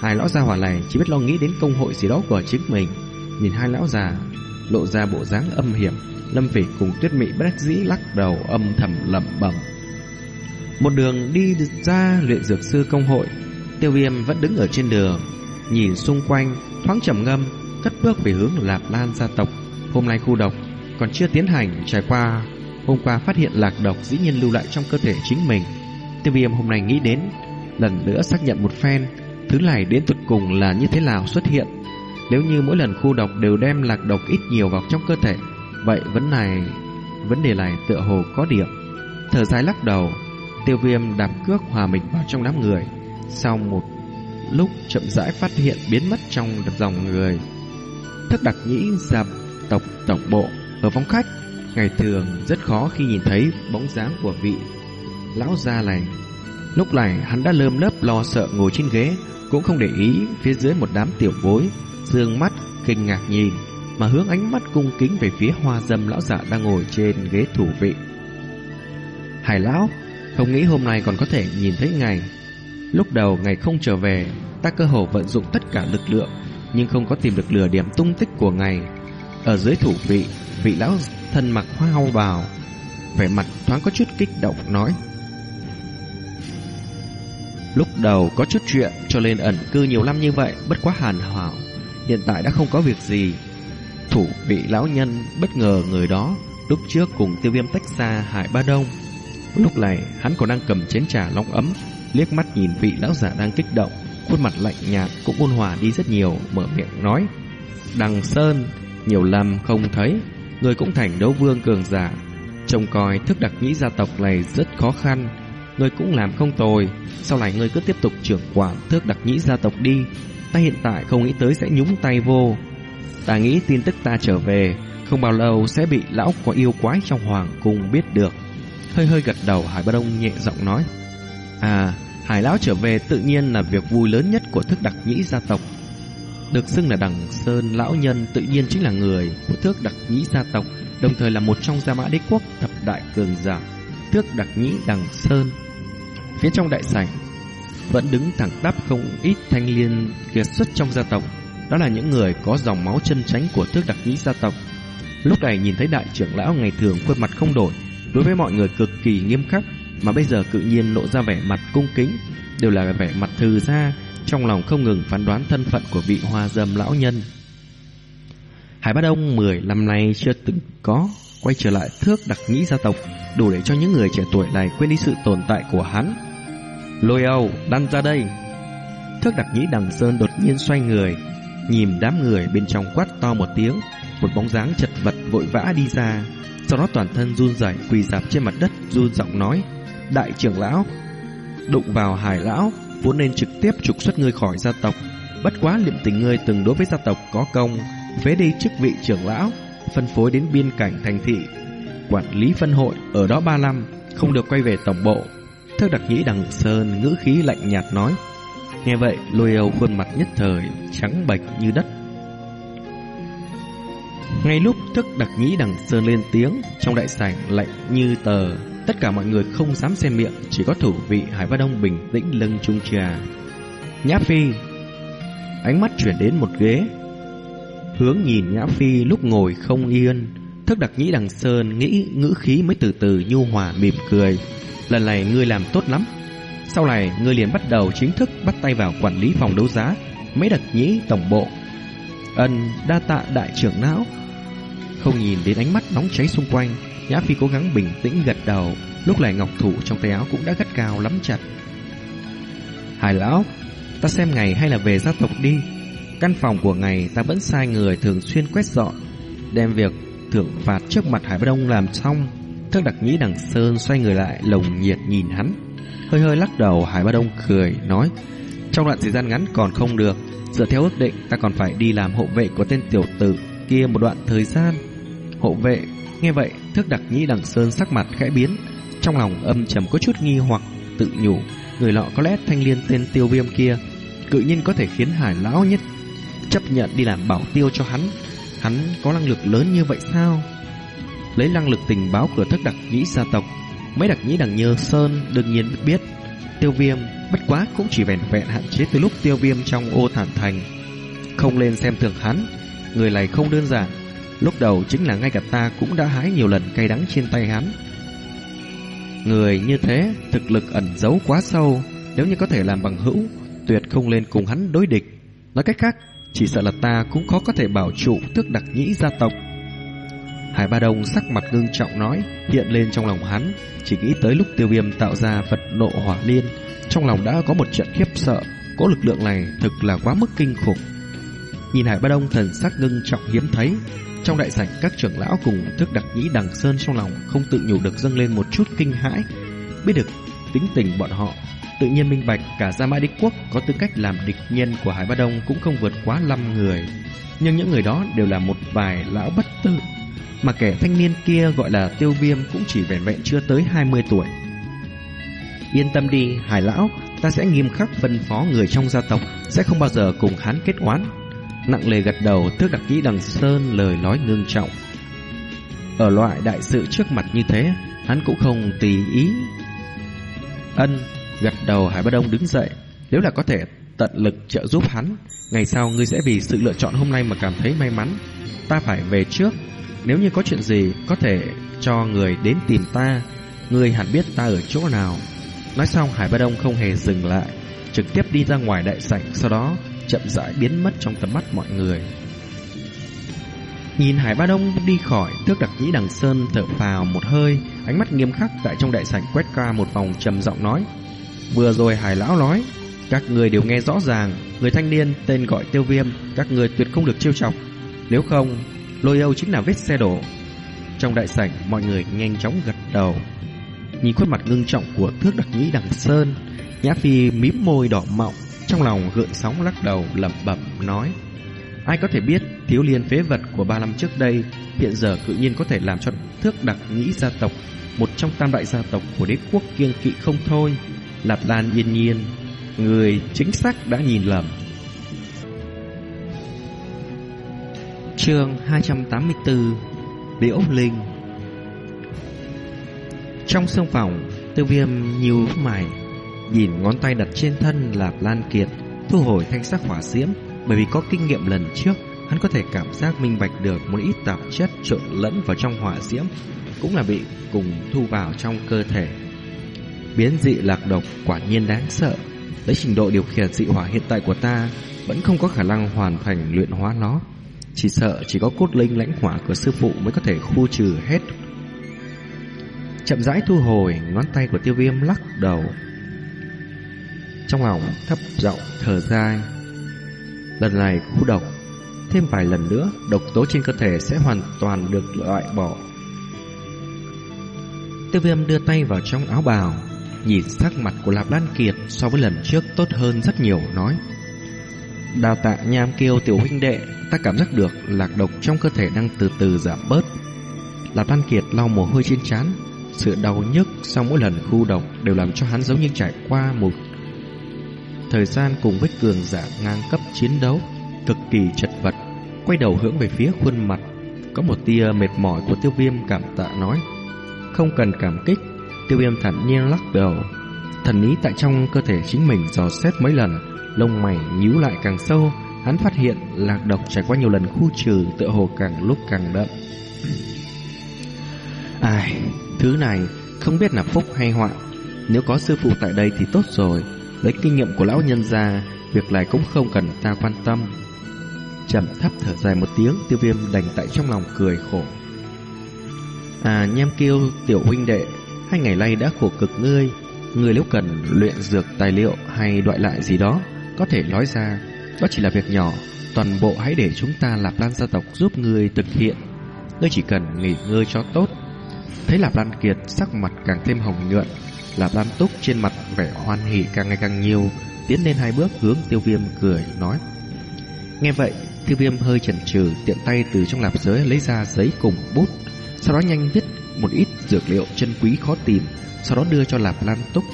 Hai lão gia hỏa này chỉ biết lo nghĩ đến công hội gì đó của chính mình. Nhìn hai lão già lộ ra bộ dáng âm hiểm, Lâm Phỉ cùng Tuyết Mị bất dĩ lắc đầu âm thầm lẩm bẩm. Một đường đi ra luyện dược sư công hội, Tiêu Viêm vẫn đứng ở trên đường, nhìn xung quanh, thoáng trầm ngâm, cất bước về hướng Lạp Lan gia tộc. Hôm nay khu độc còn chưa tiến hành trải qua Hôm qua phát hiện lạc độc dĩ nhiên lưu lại trong cơ thể chính mình Tiêu viêm hôm nay nghĩ đến Lần nữa xác nhận một phen Thứ này đến tuyệt cùng là như thế nào xuất hiện nếu như mỗi lần khu độc đều đem lạc độc ít nhiều vào trong cơ thể Vậy vấn này Vấn đề này tựa hồ có điểm. Thở dài lắc đầu Tiêu viêm đạp cước hòa mình vào trong đám người. Sau một lúc chậm rãi phát hiện biến mất trong dòng người thất đặc nhĩ dạp tộc tổng bộ Ở phòng khách Ngày thường rất khó khi nhìn thấy bóng dáng của vị lão gia này. Lúc này hắn đã lơm lớp lo sợ ngồi trên ghế, cũng không để ý phía dưới một đám tiểu bối, dương mắt kinh ngạc nhìn, mà hướng ánh mắt cung kính về phía hoa dâm lão giả đang ngồi trên ghế thủ vị. Hải lão, không nghĩ hôm nay còn có thể nhìn thấy ngài. Lúc đầu ngài không trở về, ta cơ hồ vận dụng tất cả lực lượng, nhưng không có tìm được lửa điểm tung tích của ngài. Ở dưới thủ vị, vị lão thân mặc hoa hau bào, vẻ mặt thoáng có chút kích động nói: Lúc đầu có chút chuyện cho nên ẩn cư nhiều năm như vậy bất quá hàn hảo, hiện tại đã không có việc gì. thủ vị lão nhân bất ngờ người đó lúc trước cùng tiêu viêm tách xa Hải Ba Đông. Lúc này hắn còn đang cầm chén trà nóng ấm, liếc mắt nhìn vị lão giả đang kích động, khuôn mặt lạnh nhạt cũng ôn hòa đi rất nhiều, mở miệng nói: "Đằng Sơn, nhiều năm không thấy, người cũng thành đấu vương cường giả, trông coi thức đặc nhĩ gia tộc này rất khó khăn, người cũng làm không tồi, sau này người cứ tiếp tục trưởng quản thức đặc nhĩ gia tộc đi, ta hiện tại không nghĩ tới sẽ nhúng tay vô." Ta nghĩ tin tức ta trở về, Không bao lâu sẽ bị lão có yêu quái trong hoàng cung biết được. Hơi hơi gật đầu, Hải Ba Đông nhẹ giọng nói. À Hải lão trở về tự nhiên là việc vui lớn nhất của thức đặc nhĩ gia tộc. Được xưng là đằng Sơn lão nhân tự nhiên chính là người của thước đặc nhĩ gia tộc, Đồng thời là một trong gia mã đế quốc thập đại cường giả Thước đặc nhĩ đằng Sơn. Phía trong đại sảnh vẫn đứng thẳng đắp không ít thanh liên kiệt xuất trong gia tộc đó là những người có dòng máu chân tránh của thước đặc nhĩ gia tộc. Lúc này nhìn thấy đại trưởng lão ngày thường khuôn mặt không đổi, đối với mọi người cực kỳ nghiêm khắc, mà bây giờ tự nhiên lộ ra vẻ mặt cung kính, đều là vẻ mặt thư ra, trong lòng không ngừng phán đoán thân phận của vị hoa dâm lão nhân. Hải bát Đông 10 năm nay chưa từng có quay trở lại thước đặc nhĩ gia tộc, đủ để cho những người trẻ tuổi này quên đi sự tồn tại của hắn. Lôi Âu, lăn ra đây! Thước đặc nhĩ đằng sơn đột nhiên xoay người, Nhìn đám người bên trong quát to một tiếng Một bóng dáng chật vật vội vã đi ra. Sau đó toàn thân run rẩy quỳ dạp trên mặt đất run giọng nói Đại trưởng lão Đụng vào hải lão Vốn nên trực tiếp trục xuất ngươi khỏi gia tộc. Bất quá liệm tình ngươi từng đối với gia tộc có công vế đi chức vị trưởng lão Phân phối đến biên cảnh thành thị Quản lý phân hội ở đó ba năm Không được quay về tổng bộ. Theo đặc nhĩ đằng sơn ngữ khí lạnh nhạt nói Nghe vậy, lôi âu khuôn mặt nhất thời trắng bệch như đất. Ngay lúc thức đặc nhĩ đằng sơn lên tiếng, trong đại sảnh lạnh như tờ, tất cả mọi người không dám xem miệng, chỉ có thủ vị Hải Văn Đông bình tĩnh lưng chung trà. Nhã Phi, ánh mắt chuyển đến một ghế, hướng nhìn Nhã Phi lúc ngồi không yên, thức đặc nhĩ đằng sơn nghĩ ngữ khí mới từ từ nhu hòa mỉm cười. Lần này ngươi làm tốt lắm, sau này, ngươi liền bắt đầu chính thức bắt tay vào quản lý phòng đấu giá, mấy đặc nhĩ tổng bộ. Ân đa tạ đại trưởng não. Không nhìn đến ánh mắt nóng cháy xung quanh, Nhã Phi cố gắng bình tĩnh gật đầu, lúc này ngọc thủ trong tay áo cũng đã gắt cao lắm chặt. Hải lão, ta xem ngày hay là về gia tộc đi. Căn phòng của ngày ta vẫn sai người thường xuyên quét dọn, đem việc thưởng phạt trước mặt Hải bắc Đông làm xong. Thước đặc nhĩ đằng Sơn xoay người lại, lồng nhiệt nhìn hắn. Hơi hơi lắc đầu, Hải Ba Đông cười, nói, Trong đoạn thời gian ngắn còn không được. Dựa theo ước định, ta còn phải đi làm hộ vệ của tên tiểu tử kia một đoạn thời gian. Hộ vệ, Nghe vậy, thước đặc nhĩ đằng sơn sắc mặt khẽ biến. Trong lòng âm trầm có chút nghi hoặc, Tự nhủ, Người lọ có lẽ thanh liên tên tiêu viêm kia, Cự nhiên có thể khiến hải lão nhất Chấp nhận đi làm bảo tiêu cho hắn. Hắn có năng lực lớn như vậy sao? Lấy năng lực tình báo của thất đặc nhĩ gia tộc. Mấy đặc nhĩ đằng nhơ sơn đương nhiên biết, Tiêu viêm bất quá cũng chỉ vẻn vẹn hạn chế từ lúc tiêu viêm trong ô thản thành. Không lên xem thường hắn, Người này không đơn giản. Lúc đầu chính là ngay cả ta cũng đã hái nhiều lần cay đắng trên tay hắn. Người như thế, Thực lực ẩn giấu quá sâu, Nếu như có thể làm bằng hữu, Tuyệt không lên cùng hắn đối địch. Nói cách khác, Chỉ sợ là ta cũng khó có thể bảo trụ tước đặc nhĩ gia tộc. Hải Ba Đông sắc mặt ngưng trọng nói, Hiện lên trong lòng hắn. Chỉ nghĩ tới lúc tiêu viêm tạo ra Phật nộ hỏa liên, Trong lòng đã có một trận khiếp sợ. Cỗ lực lượng này thực là quá mức kinh khủng. Nhìn Hải Ba Đông thần sắc ngưng trọng hiếm thấy, Trong đại sảnh các trưởng lão cùng thức đặc nhĩ đằng sơn trong lòng Không tự nhủ được dâng lên một chút kinh hãi. Biết được tính tình bọn họ, Tự nhiên minh bạch cả Gia Mã Đế Quốc Có tư cách làm địch nhân của Hải Ba Đông Cũng không vượt quá 5 người. Nhưng những người đó đều là một vài lão bất tử mà kẻ thanh niên kia gọi là tiêu viêm cũng chỉ vẻn vẹn chưa tới 20 tuổi. Yên tâm đi, hải lão, ta sẽ nghiêm khắc phân phó người trong gia tộc, sẽ không bao giờ cùng hắn kết oán. Nặng lề gật đầu, tước đặc kỹ đằng sơn lời nói ngưng trọng. Ở loại đại sự trước mặt như thế, hắn cũng không tùy ý. Ân, gật đầu Hải Ba Đông đứng dậy, nếu là có thể tận lực trợ giúp hắn, ngày sau ngươi sẽ vì sự lựa chọn hôm nay mà cảm thấy may mắn. Ta phải về trước, nếu như có chuyện gì Có thể cho người đến tìm ta. Người hẳn biết ta ở chỗ nào. Nói xong Hải Ba Đông không hề dừng lại Trực tiếp đi ra ngoài đại sảnh Sau đó chậm rãi biến mất trong tầm mắt mọi người. Nhìn Hải Ba Đông đi khỏi, Thước Đặc Nhĩ Đằng Sơn thở phào một hơi, ánh mắt nghiêm khắc tại trong đại sảnh quét qua một vòng trầm giọng nói: "Vừa rồi Hải lão nói, các người đều nghe rõ ràng, người thanh niên tên gọi Tiêu Viêm, các người tuyệt không được trêu chọc, nếu không, Lôi Âu chính là vết xe đổ." Trong đại sảnh, mọi người nhanh chóng gật đầu. Nhìn khuôn mặt ngưng trọng của Thước Đặc Nhĩ Đằng Sơn, Nhã Phi mím môi đỏ mọng, trong lòng gợn sóng lắc đầu lẩm bẩm nói: Ai có thể biết thiếu liên phế vật của ba năm trước đây hiện giờ tự nhiên có thể làm cho thước đặc nghĩ gia tộc một trong tam đại gia tộc của đế quốc kiêng kỵ không thôi. Lạp Lan yên nhiên, người chính xác đã nhìn lầm. Chương 284 Liễu Linh Trong sương phòng, tiêu viêm nhíu mày, nhìn ngón tay đặt trên thân Lạp Lan Kiệt, thu hồi thanh sắc hỏa diễm bởi vì có kinh nghiệm lần trước, hắn có thể cảm giác minh bạch được một ít tạp chất trộn lẫn vào trong hỏa diễm, cũng là bị cùng thu vào trong cơ thể. Biến dị lạc độc quả nhiên đáng sợ. Lấy trình độ điều khiển dị hỏa hiện tại của ta, vẫn không có khả năng hoàn thành luyện hóa nó. Chỉ sợ chỉ có cốt linh lãnh hỏa của sư phụ mới có thể khu trừ hết. Chậm rãi thu hồi, ngón tay của tiêu viêm lắc đầu. Trong lòng thấp giọng thở dài Lần này khu độc Thêm vài lần nữa Độc tố trên cơ thể sẽ hoàn toàn được loại bỏ Tiêu viêm đưa tay vào trong áo bào Nhìn sắc mặt của Lạp Lan Kiệt So với lần trước tốt hơn rất nhiều Nói Đào tạ nham kêu tiểu huynh đệ Ta cảm giác được lạc độc trong cơ thể đang từ từ giảm bớt Lạp văn Kiệt lau mồ hôi trên trán Sự đau nhức sau mỗi lần khu độc Đều làm cho hắn giống như trải qua một thời gian cùng với cường giả ngang cấp chiến đấu, cực kỳ chật vật, quay đầu hướng về phía khuôn mặt. Có một tia mệt mỏi của tiêu viêm cảm tạ nói. Không cần cảm kích, tiêu viêm thản nhiên lắc đầu. Thần ý tại trong cơ thể chính mình dò xét mấy lần, lông mày nhíu lại càng sâu, hắn phát hiện lạc độc trải qua nhiều lần khu trừ tựa hồ càng lúc càng đậm. Ai, thứ này không biết là phúc hay họa. Nếu có sư phụ tại đây thì tốt rồi. Lấy kinh nghiệm của lão nhân gia Việc này cũng không cần ta quan tâm trầm thấp thở dài một tiếng Tiêu viêm đành tại trong lòng cười khổ À nhem kêu tiểu huynh đệ Hai ngày nay đã khổ cực ngươi Ngươi nếu cần luyện dược tài liệu Hay đoại lại gì đó có thể nói ra Đó chỉ là việc nhỏ Toàn bộ hãy để chúng ta Lạp Lan gia tộc giúp ngươi thực hiện. Ngươi chỉ cần nghỉ ngơi cho tốt. Thấy Lạp Lan Kiệt sắc mặt càng thêm hồng nhuận Lạp Lan Túc trên mặt vẻ hoan hỉ càng ngày càng nhiều, tiến lên hai bước hướng Tiêu Viêm cười nói: Nghe vậy, Tiêu Viêm hơi chần chừ, tiện tay từ trong lạp giới lấy ra giấy cùng bút, sau đó nhanh viết một ít dược liệu chân quý khó tìm, sau đó đưa cho Lạp Lan Túc.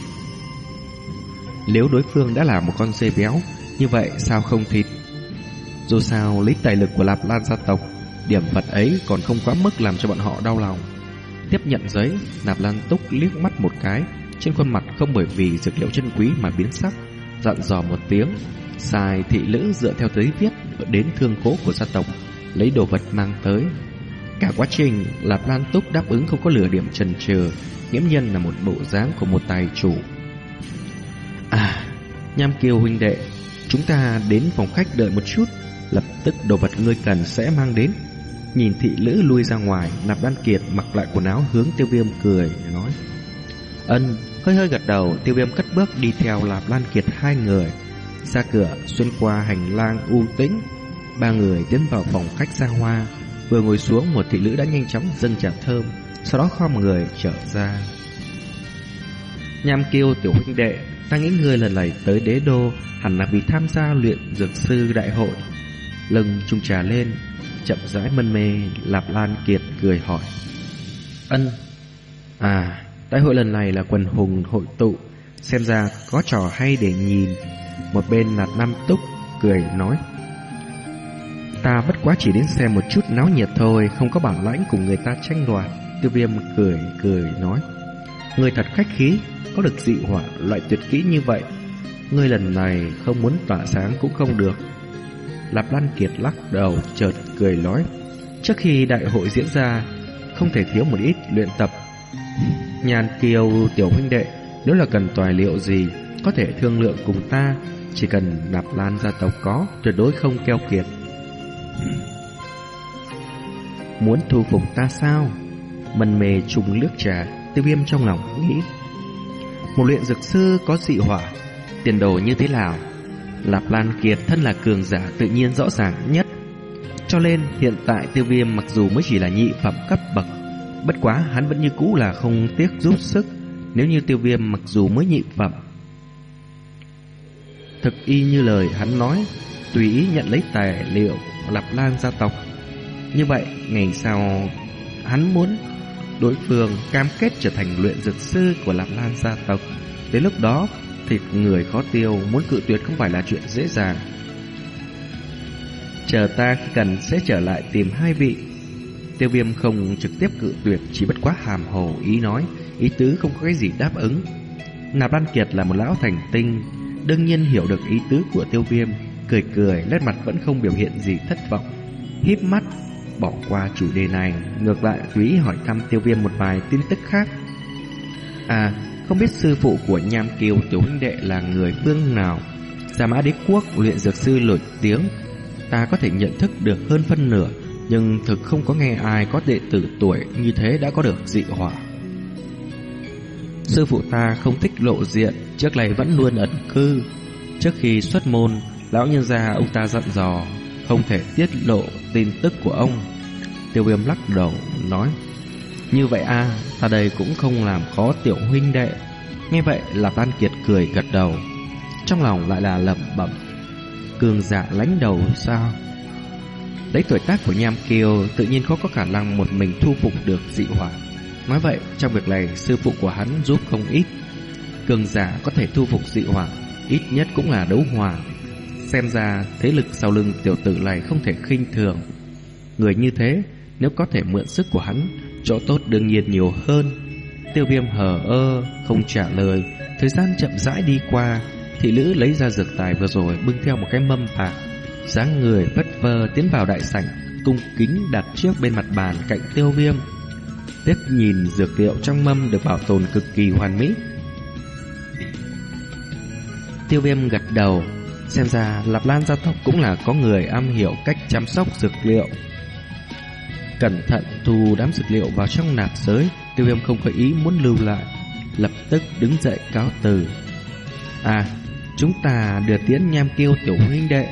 Nếu đối phương đã là một con dê béo, như vậy sao không thịt? Dù sao, lấy tài lực của Lạp Lan gia tộc, điểm vật ấy còn không quá mức làm cho bọn họ đau lòng. Tiếp nhận giấy, Nạp Lan Túc liếc mắt một cái, trên khuôn mặt không bởi vì dược liệu chân quý mà biến sắc Dặn dò một tiếng Xài thị lữ dựa theo giấy viết Đến thương cố của gia tộc Lấy đồ vật mang tới Cả quá trình Lạp Lan Túc đáp ứng không có lửa điểm trần trừ Nghiễm nhân là một bộ dáng của một tài chủ Nham kiều huynh đệ, Chúng ta đến phòng khách đợi một chút, Lập tức đồ vật ngươi cần sẽ mang đến. Nhìn thị lữ lui ra ngoài, Nạp Đan Kiệt mặc lại quần áo hướng tiêu viêm cười, Nói. Ân, hơi hơi gật đầu, Tiêu viêm cất bước đi theo Lạp Lan Kiệt hai người. Ra cửa, xuyên qua hành lang u tĩnh, Ba người tiến vào phòng khách xa hoa. Vừa ngồi xuống, một thị nữ đã nhanh chóng dâng trà thơm, Sau đó khom người trở ra. Nham kiêu tiểu huynh đệ Ta nghĩ người lần này tới đế đô Hẳn là vì tham gia luyện dược sư đại hội Lưng trung trà lên Chậm rãi mân mê Lạp Lan Kiệt cười hỏi Ân À Đại hội lần này là quần hùng hội tụ, xem ra có trò hay để nhìn. Một bên là Nam Túc, cười nói. Ta bất quá chỉ đến xem một chút náo nhiệt thôi, không có bản lãnh cùng người ta tranh đoạt. Tiêu viêm cười cười nói. Người thật khách khí, có được dị hỏa loại tuyệt kỹ như vậy. Ngươi lần này không muốn tỏa sáng cũng không được. Lạp Lan Kiệt lắc đầu chợt cười nói. Trước khi đại hội diễn ra, không thể thiếu một ít luyện tập Nhàn kiều tiểu huynh đệ Nếu là cần tài liệu gì Có thể thương lượng cùng ta Chỉ cần nạp lan gia tộc có Tuyệt đối không keo kiệt Muốn thu phục ta sao Mần mề trùng nước trà Tiêu viêm trong lòng nghĩ, Một luyện dược sư có dị hỏa, Tiền đồ như thế nào? Lạp Lan Kiệt thân là cường giả tự nhiên rõ ràng nhất. Cho nên hiện tại tiêu viêm mặc dù mới chỉ là nhị phẩm cấp bậc, Bất quá hắn vẫn như cũ là không tiếc giúp sức. Nếu như tiêu viêm mặc dù mới nhị phẩm, Thực y như lời hắn nói, Tùy ý nhận lấy tài liệu Lạp Lan gia tộc. Như vậy, ngày sau Hắn muốn đối phương cam kết trở thành luyện dược sư của Lạp Lan gia tộc. Đến lúc đó, Thịt người khó tiêu Muốn cự tuyệt không phải là chuyện dễ dàng. Chờ ta khi cần sẽ trở lại tìm hai vị. Tiêu viêm không trực tiếp cự tuyệt, Chỉ bất quá hàm hồ ý nói, Ý tứ không có cái gì đáp ứng. Nạp Lan Kiệt là một lão thành tinh, Đương nhiên hiểu được ý tứ của tiêu viêm, Cười cười, nét mặt vẫn không biểu hiện gì thất vọng. Híp mắt Bỏ qua chủ đề này. Ngược lại, Quý hỏi thăm tiêu viêm một vài tin tức khác. À không biết sư phụ của Nham Kiều tiểu huynh đệ là người phương nào? Gia mã đế quốc, luyện dược sư nổi tiếng. Ta có thể nhận thức được hơn phân nửa, Nhưng thực không có nghe ai có đệ tử tuổi như thế đã có được dị hỏa. Sư phụ ta không thích lộ diện, Trước này vẫn luôn ẩn cư. Trước khi xuất môn, Lão nhân gia ông ta dặn dò không thể tiết lộ tin tức của ông. Tiêu viêm lắc đầu, nói, Như vậy a Ta đây cũng không làm khó tiểu huynh đệ. Nghe vậy là Tan Kiệt cười gật đầu, Trong lòng lại là lẩm bẩm, Cường giả lãnh đầu sao? Lấy tuổi tác của Nham Kiều, Tự nhiên khó có khả năng một mình thu phục được dị hỏa. Nói vậy, trong việc này, Sư phụ của hắn giúp không ít. Cường giả có thể thu phục dị hỏa, Ít nhất cũng là đấu hòa Xem ra thế lực sau lưng tiểu tử này không thể khinh thường. Người như thế, Nếu có thể mượn sức của hắn, Chỗ tốt đương nhiên nhiều hơn. Tiêu viêm hờ ơ, Không trả lời. Thời gian chậm rãi đi qua, Thị nữ lấy ra dược tài vừa rồi Bưng theo một cái mâm bạc dáng người vất vơ tiến vào đại sảnh, Cung kính đặt trước bên mặt bàn cạnh tiêu viêm. Tiếp nhìn dược liệu trong mâm Được bảo tồn cực kỳ hoàn mỹ. Tiêu viêm gật đầu. Xem ra Lạp Lan gia tộc cũng là có người am hiểu cách chăm sóc dược liệu. Cẩn thận thu đám dược liệu vào trong nạp giới, Tiêu viêm không có ý muốn lưu lại, Lập tức đứng dậy cáo từ. À Chúng ta đưa tiễn nham kiêu tiểu huynh đệ.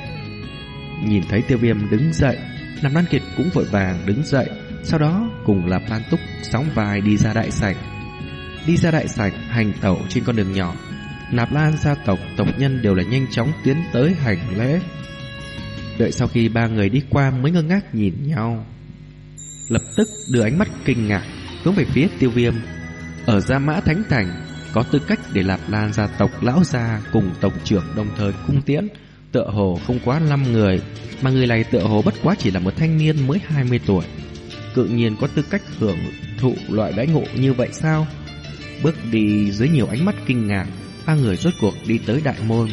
Nhìn thấy tiêu viêm đứng dậy, Lạp Lan Kiệt cũng vội vàng đứng dậy, Sau đó cùng Lạp Lan Túc Sóng vai đi ra đại sảnh. Đi ra đại sảnh hành tẩu trên con đường nhỏ. Nạp Lan gia tộc tộc nhân đều là nhanh chóng tiến tới hành lễ. Đợi sau khi ba người đi qua mới ngơ ngác nhìn nhau. Lập tức đưa ánh mắt kinh ngạc Hướng về phía tiêu viêm. Ở Gia Mã Thánh Thành, Có tư cách để Lạp Lan gia tộc lão gia Cùng tộc trưởng đồng thời cung tiễn, Tựa hồ không quá 5 người, Mà người này tựa hồ bất quá chỉ là một thanh niên mới 20 tuổi. Cự nhiên có tư cách hưởng thụ loại đãi ngộ như vậy sao? Bước đi dưới nhiều ánh mắt kinh ngạc ba người rốt cuộc đi tới đại môn.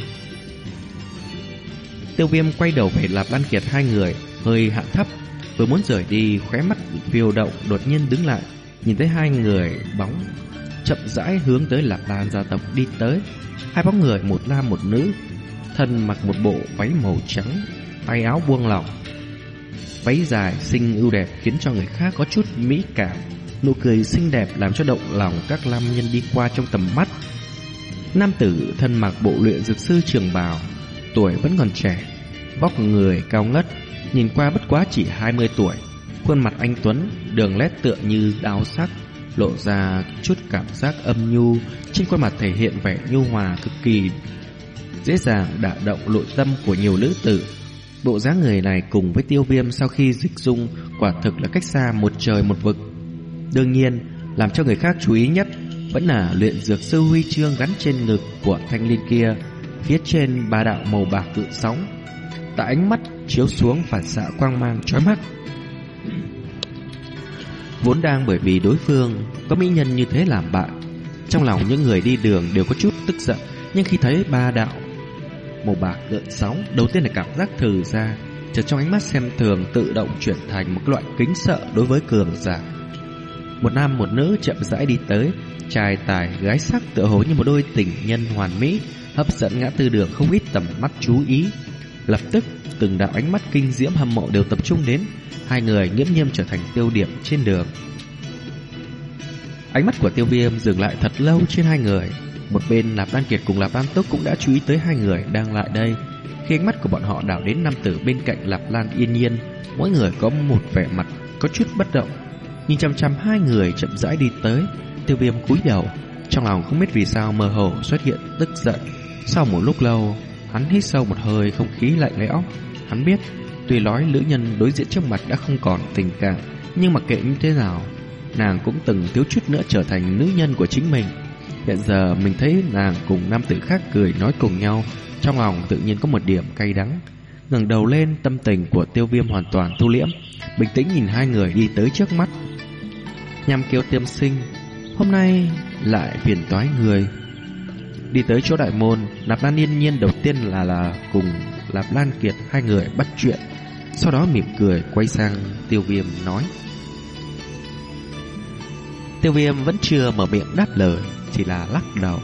Tiêu viêm quay đầu về Lạp Lan Kiệt hai người, hơi hạ thấp, vừa muốn rời đi, khóe mắt phiêu động đột nhiên đứng lại, nhìn thấy hai người bóng chậm rãi hướng tới Lạp Lan gia tộc đi tới. Hai bóng người một nam một nữ, thân mặc một bộ váy màu trắng, tay áo buông lỏng. Váy dài xinh ưu đẹp khiến cho người khác có chút mỹ cảm. Nụ cười xinh đẹp làm cho động lòng các nam nhân đi qua trong tầm mắt Nam tử thân mặc bộ luyện dược sư trường bào, tuổi vẫn còn trẻ, vóc người cao ngất, nhìn qua bất quá chỉ 20 tuổi. Khuôn mặt anh Tuấn, đường nét tựa như đáo sắc, lộ ra chút cảm giác âm nhu, trên khuôn mặt thể hiện vẻ nhu hòa cực kỳ dễ dàng đả động nội tâm của nhiều nữ tử. Bộ dáng người này cùng với tiêu viêm sau khi dịch dung quả thực là cách xa một trời một vực. Đương nhiên, làm cho người khác chú ý nhất vẫn là luyện dược sư huy chương gắn trên ngực của thanh niên kia, phía trên ba đạo màu bạc tự sóng. Tại ánh mắt chiếu xuống phản xạ quang mang chói mắt. Vốn đang bởi vì đối phương có mỹ nhân như thế làm bạn, trong lòng những người đi đường đều có chút tức giận, nhưng khi thấy ba đạo màu bạc gợn sóng, đầu tiên là cảm giác thử ra, chợt trong ánh mắt xem thường tự động chuyển thành một loại kính sợ đối với cường giả. Một nam một nữ chậm rãi đi tới, trai tài gái sắc tựa hồ như một đôi tình nhân hoàn mỹ, hấp dẫn ngã tư đường không ít tầm mắt chú ý. Lập tức, từng đạo ánh mắt kinh diễm hâm mộ đều tập trung đến, hai người nghiễm nhiên trở thành tiêu điểm trên đường. Ánh mắt của tiêu viêm dừng lại thật lâu trên hai người. Một bên Lạp Đan Kiệt cùng Lạp Đan Tốc cũng đã chú ý tới hai người đang lại đây. Khi ánh mắt của bọn họ đảo đến nam tử bên cạnh Lạp Lan yên nhiên, mỗi người có một vẻ mặt có chút bất động. Nhìn chăm chăm hai người chậm rãi đi tới, tiêu viêm cúi đầu, trong lòng không biết vì sao mơ hồ xuất hiện tức giận. Sau một lúc lâu, hắn hít sâu một hơi không khí lạnh lẽo. Hắn biết, tuy nói nữ nhân đối diện trước mặt đã không còn tình cảm, nhưng mặc kệ như thế nào, nàng cũng từng thiếu chút nữa trở thành nữ nhân của chính mình. Hiện giờ mình thấy nàng cùng nam tử khác cười nói cùng nhau, trong lòng tự nhiên có một điểm cay đắng. ngẩng đầu lên, tâm tình của tiêu viêm hoàn toàn thu liễm, bình tĩnh nhìn hai người đi tới trước mắt. Nhằm kiêu tiêm sinh, hôm nay lại phiền toái người. Đi tới chỗ đại môn, Lạp Lan yên nhiên đầu tiên là là cùng Lạp Lan Kiệt hai người bắt chuyện, sau đó mỉm cười quay sang tiêu viêm nói. Tiêu viêm vẫn chưa mở miệng đáp lời, chỉ là lắc đầu.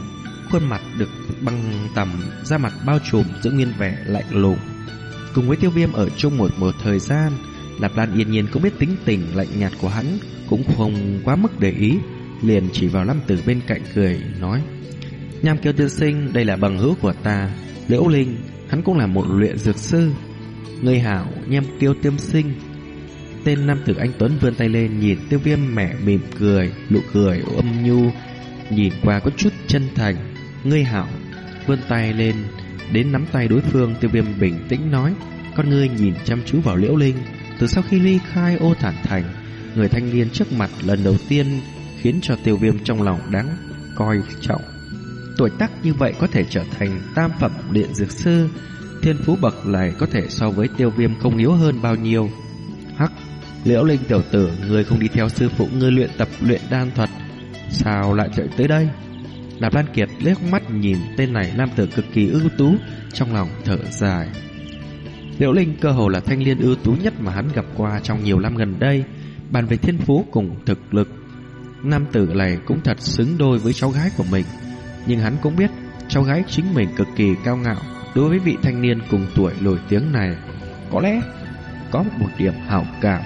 Khuôn mặt được băng tầm, da mặt bao trùm giữ nguyên vẻ lạnh lùng. Cùng với tiêu viêm ở chung một một thời gian, Lạp Lan yên nhiên cũng biết tính tình lạnh nhạt của hắn, cũng không quá mức để ý, liền chỉ vào Lâm Tử bên cạnh cười, nói Nham kiêu tiên sinh, đây là bằng hữu của ta, Liễu Linh, hắn cũng là một luyện dược sư. Người hảo, nham kiêu tiêm sinh, Tên nam tử anh Tuấn vươn tay lên nhìn tiêu viêm mẻ mỉm cười, nụ cười âm nhu, nhìn qua có chút chân thành. Ngươi hảo, vươn tay lên, đến nắm tay đối phương tiêu viêm bình tĩnh nói, con ngươi nhìn chăm chú vào liễu linh. Từ sau khi ly khai ô thản thành, người thanh niên trước mặt lần đầu tiên khiến cho tiêu viêm trong lòng đáng coi trọng. Tuổi tác như vậy có thể trở thành tam phẩm điện dược sư, thiên phú bậc này có thể so với tiêu viêm không yếu hơn bao nhiêu. Hắc Liễu Linh tiểu tử, người không đi theo sư phụ ngươi luyện tập luyện đan thuật, sao lại chạy tới đây? Lạp Lan Kiệt liếc mắt nhìn tên này nam tử cực kỳ ưu tú, trong lòng thở dài. Liễu Linh cơ hồ là thanh niên ưu tú nhất mà hắn gặp qua trong nhiều năm gần đây, bàn về thiên phú cùng thực lực. Nam tử này cũng thật xứng đôi với cháu gái của mình, nhưng hắn cũng biết cháu gái chính mình cực kỳ cao ngạo đối với vị thanh niên cùng tuổi nổi tiếng này. Có lẽ có một điểm hảo cảm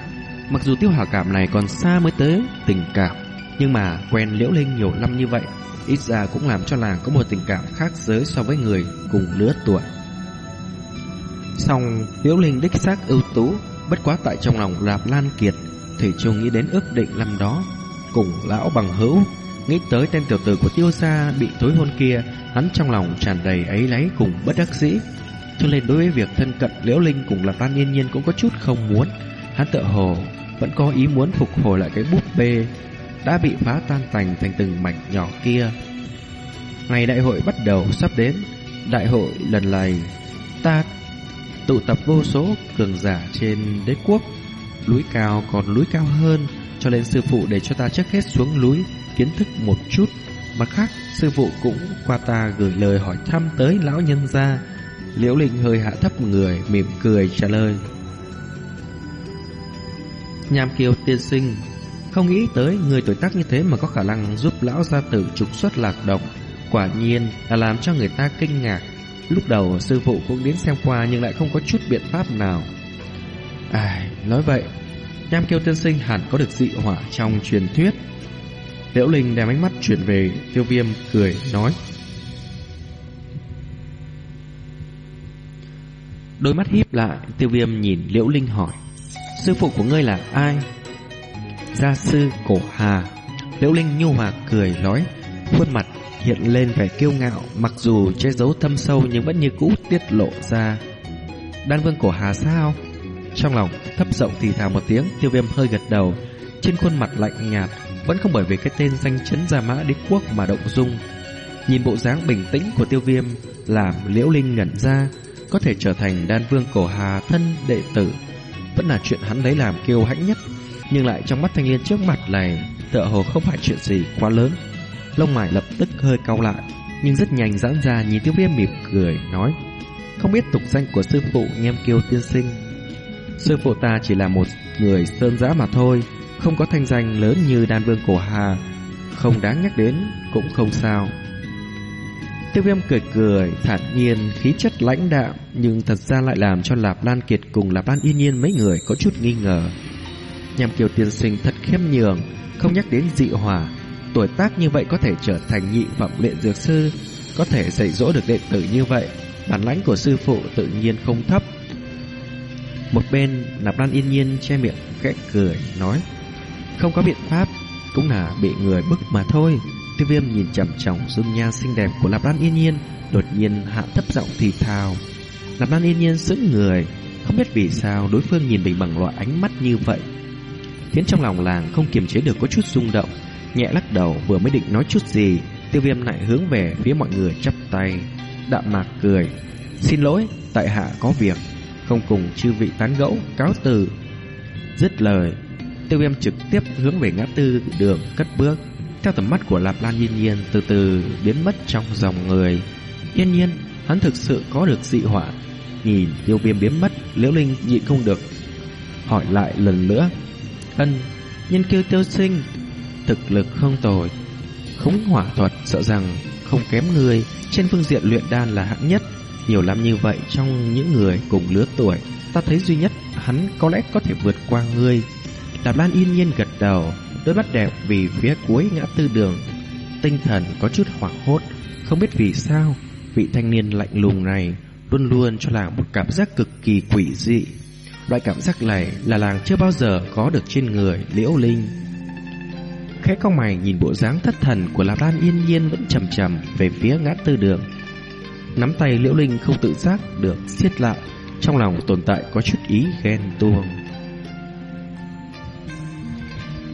Mặc dù tiêu hảo cảm này còn xa mới tới tình cảm, nhưng mà quen Liễu Linh nhiều năm như vậy, ít ra cũng làm cho làng có một tình cảm khác giới so với người cùng lứa tuổi. Song Liễu Linh đích xác ưu tú, bất quá tại trong lòng Lạp Lan Kiệt, Thủy Trung nghĩ đến ước định năm đó, cùng lão bằng hữu, nghĩ tới tên tiểu tử của tiêu gia bị tối hôn kia, hắn trong lòng tràn đầy ấy lấy cùng bất đắc dĩ. Cho nên đối với việc thân cận Liễu Linh cùng Lạp Lan Nhiên Nhiên cũng có chút không muốn, hắn tự hồ vẫn có ý muốn phục hồi lại cái búp bê đã bị phá tan tành thành từng mảnh nhỏ kia. Ngày đại hội bắt đầu sắp đến, đại hội lần này ta tụ tập vô số cường giả trên đế quốc, núi cao còn núi cao hơn, cho nên sư phụ để cho ta trước hết xuống núi kiến thức một chút. Mặt khác, sư phụ cũng qua ta gửi lời hỏi thăm tới lão nhân gia. Liễu Linh hơi hạ thấp người, mỉm cười trả lời. Nham kiều tiên sinh Không nghĩ tới người tuổi tác như thế mà có khả năng giúp lão gia tử trục xuất lạc động Quả nhiên là làm cho người ta kinh ngạc Lúc đầu sư phụ cũng đến xem qua nhưng lại không có chút biện pháp nào. Ai, nói vậy Nham kiêu tiên sinh hẳn có được dị hỏa trong truyền thuyết. Liễu Linh đem ánh mắt chuyển về tiêu viêm cười nói. Đôi mắt híp lại tiêu viêm nhìn Liễu Linh hỏi. Sư phụ của ngươi là ai? Gia sư cổ hà. Liễu Linh nhu hòa cười nói. Khuôn mặt hiện lên vẻ kiêu ngạo, Mặc dù che giấu thâm sâu Nhưng vẫn như cũ tiết lộ ra. Đan vương cổ hà sao? Trong lòng thấp rộng thì thào một tiếng, Tiêu viêm hơi gật đầu. Trên khuôn mặt lạnh nhạt, Vẫn không bởi vì cái tên danh chấn gia mã đế quốc mà động dung. Nhìn bộ dáng bình tĩnh của tiêu viêm, Làm liễu linh ngẩn ra, Có thể trở thành đan vương cổ hà thân đệ tử. Vẫn là chuyện hắn lấy làm kiêu hãnh nhất, Nhưng lại trong mắt thanh niên trước mặt này, Tựa hồ không phải chuyện gì quá lớn. Lông mày lập tức hơi cau lại Nhưng rất nhanh giãn ra nhìn tiêu viêm mỉm cười Nói Không biết tục danh của sư phụ nhem kiêu tiên sinh Sư phụ ta chỉ là một người sơn giã mà thôi Không có thanh danh lớn như đan vương cổ hà Không đáng nhắc đến Cũng không sao Tiêu viêm cười cười, thản nhiên, khí chất lãnh đạm, nhưng thật ra lại làm cho Lạp Lan Kiệt cùng Lạp Lan Yên Nhiên mấy người có chút nghi ngờ. Nhằm kiều tiên sinh thật khiêm nhường, không nhắc đến dị hỏa, tuổi tác như vậy có thể trở thành nhị phẩm luyện dược sư, có thể dạy dỗ được đệ tử như vậy, bản lãnh của sư phụ tự nhiên không thấp. Một bên, nạp Lan Yên Nhiên che miệng khẽ cười, nói, không có biện pháp, cũng là bị người bức mà thôi. Tiêu viêm nhìn chậm chằm dung nhan xinh đẹp của nạp Lan Yên Nhiên, đột nhiên hạ thấp giọng thì thào. nạp Lan Yên Nhiên sững người, không biết vì sao đối phương nhìn mình bằng loại ánh mắt như vậy. Khiến trong lòng làng không kiềm chế được có chút rung động, nhẹ lắc đầu vừa mới định nói chút gì, tiêu viêm lại hướng về phía mọi người chắp tay, đạm mạc cười. Xin lỗi, tại hạ có việc, không cùng chư vị tán gẫu, cáo từ. Dứt lời, tiêu viêm trực tiếp hướng về ngã tư đường cất bước. Theo tầm mắt của Lạp Lan Yên Nhiên từ từ biến mất trong dòng người. Yên nhiên, hắn thực sự có được dị hỏa Nhìn tiêu viêm biến mất, Liễu Linh nhịn không được. Hỏi lại lần nữa. Ân, nhân kiêu tiêu sinh, thực lực không tồi. Khống hỏa thuật sợ rằng không kém người, trên phương diện luyện đan là hạng nhất. Nhiều lắm như vậy trong những người cùng lứa tuổi, ta thấy duy nhất hắn có lẽ có thể vượt qua ngươi. Đạp Lan yên nhiên gật đầu, đôi mắt đẹp vì phía cuối ngã tư đường. Tinh thần có chút hoảng hốt, không biết vì sao, vị thanh niên lạnh lùng này luôn luôn cho làng một cảm giác cực kỳ quỷ dị. Loại cảm giác này là làng chưa bao giờ có được trên người Liễu Linh. Khẽ cong mày nhìn bộ dáng thất thần của Lạp Lan yên nhiên vẫn chầm chầm về phía ngã tư đường. Nắm tay Liễu Linh không tự giác được siết lại, trong lòng tồn tại có chút ý ghen tuông.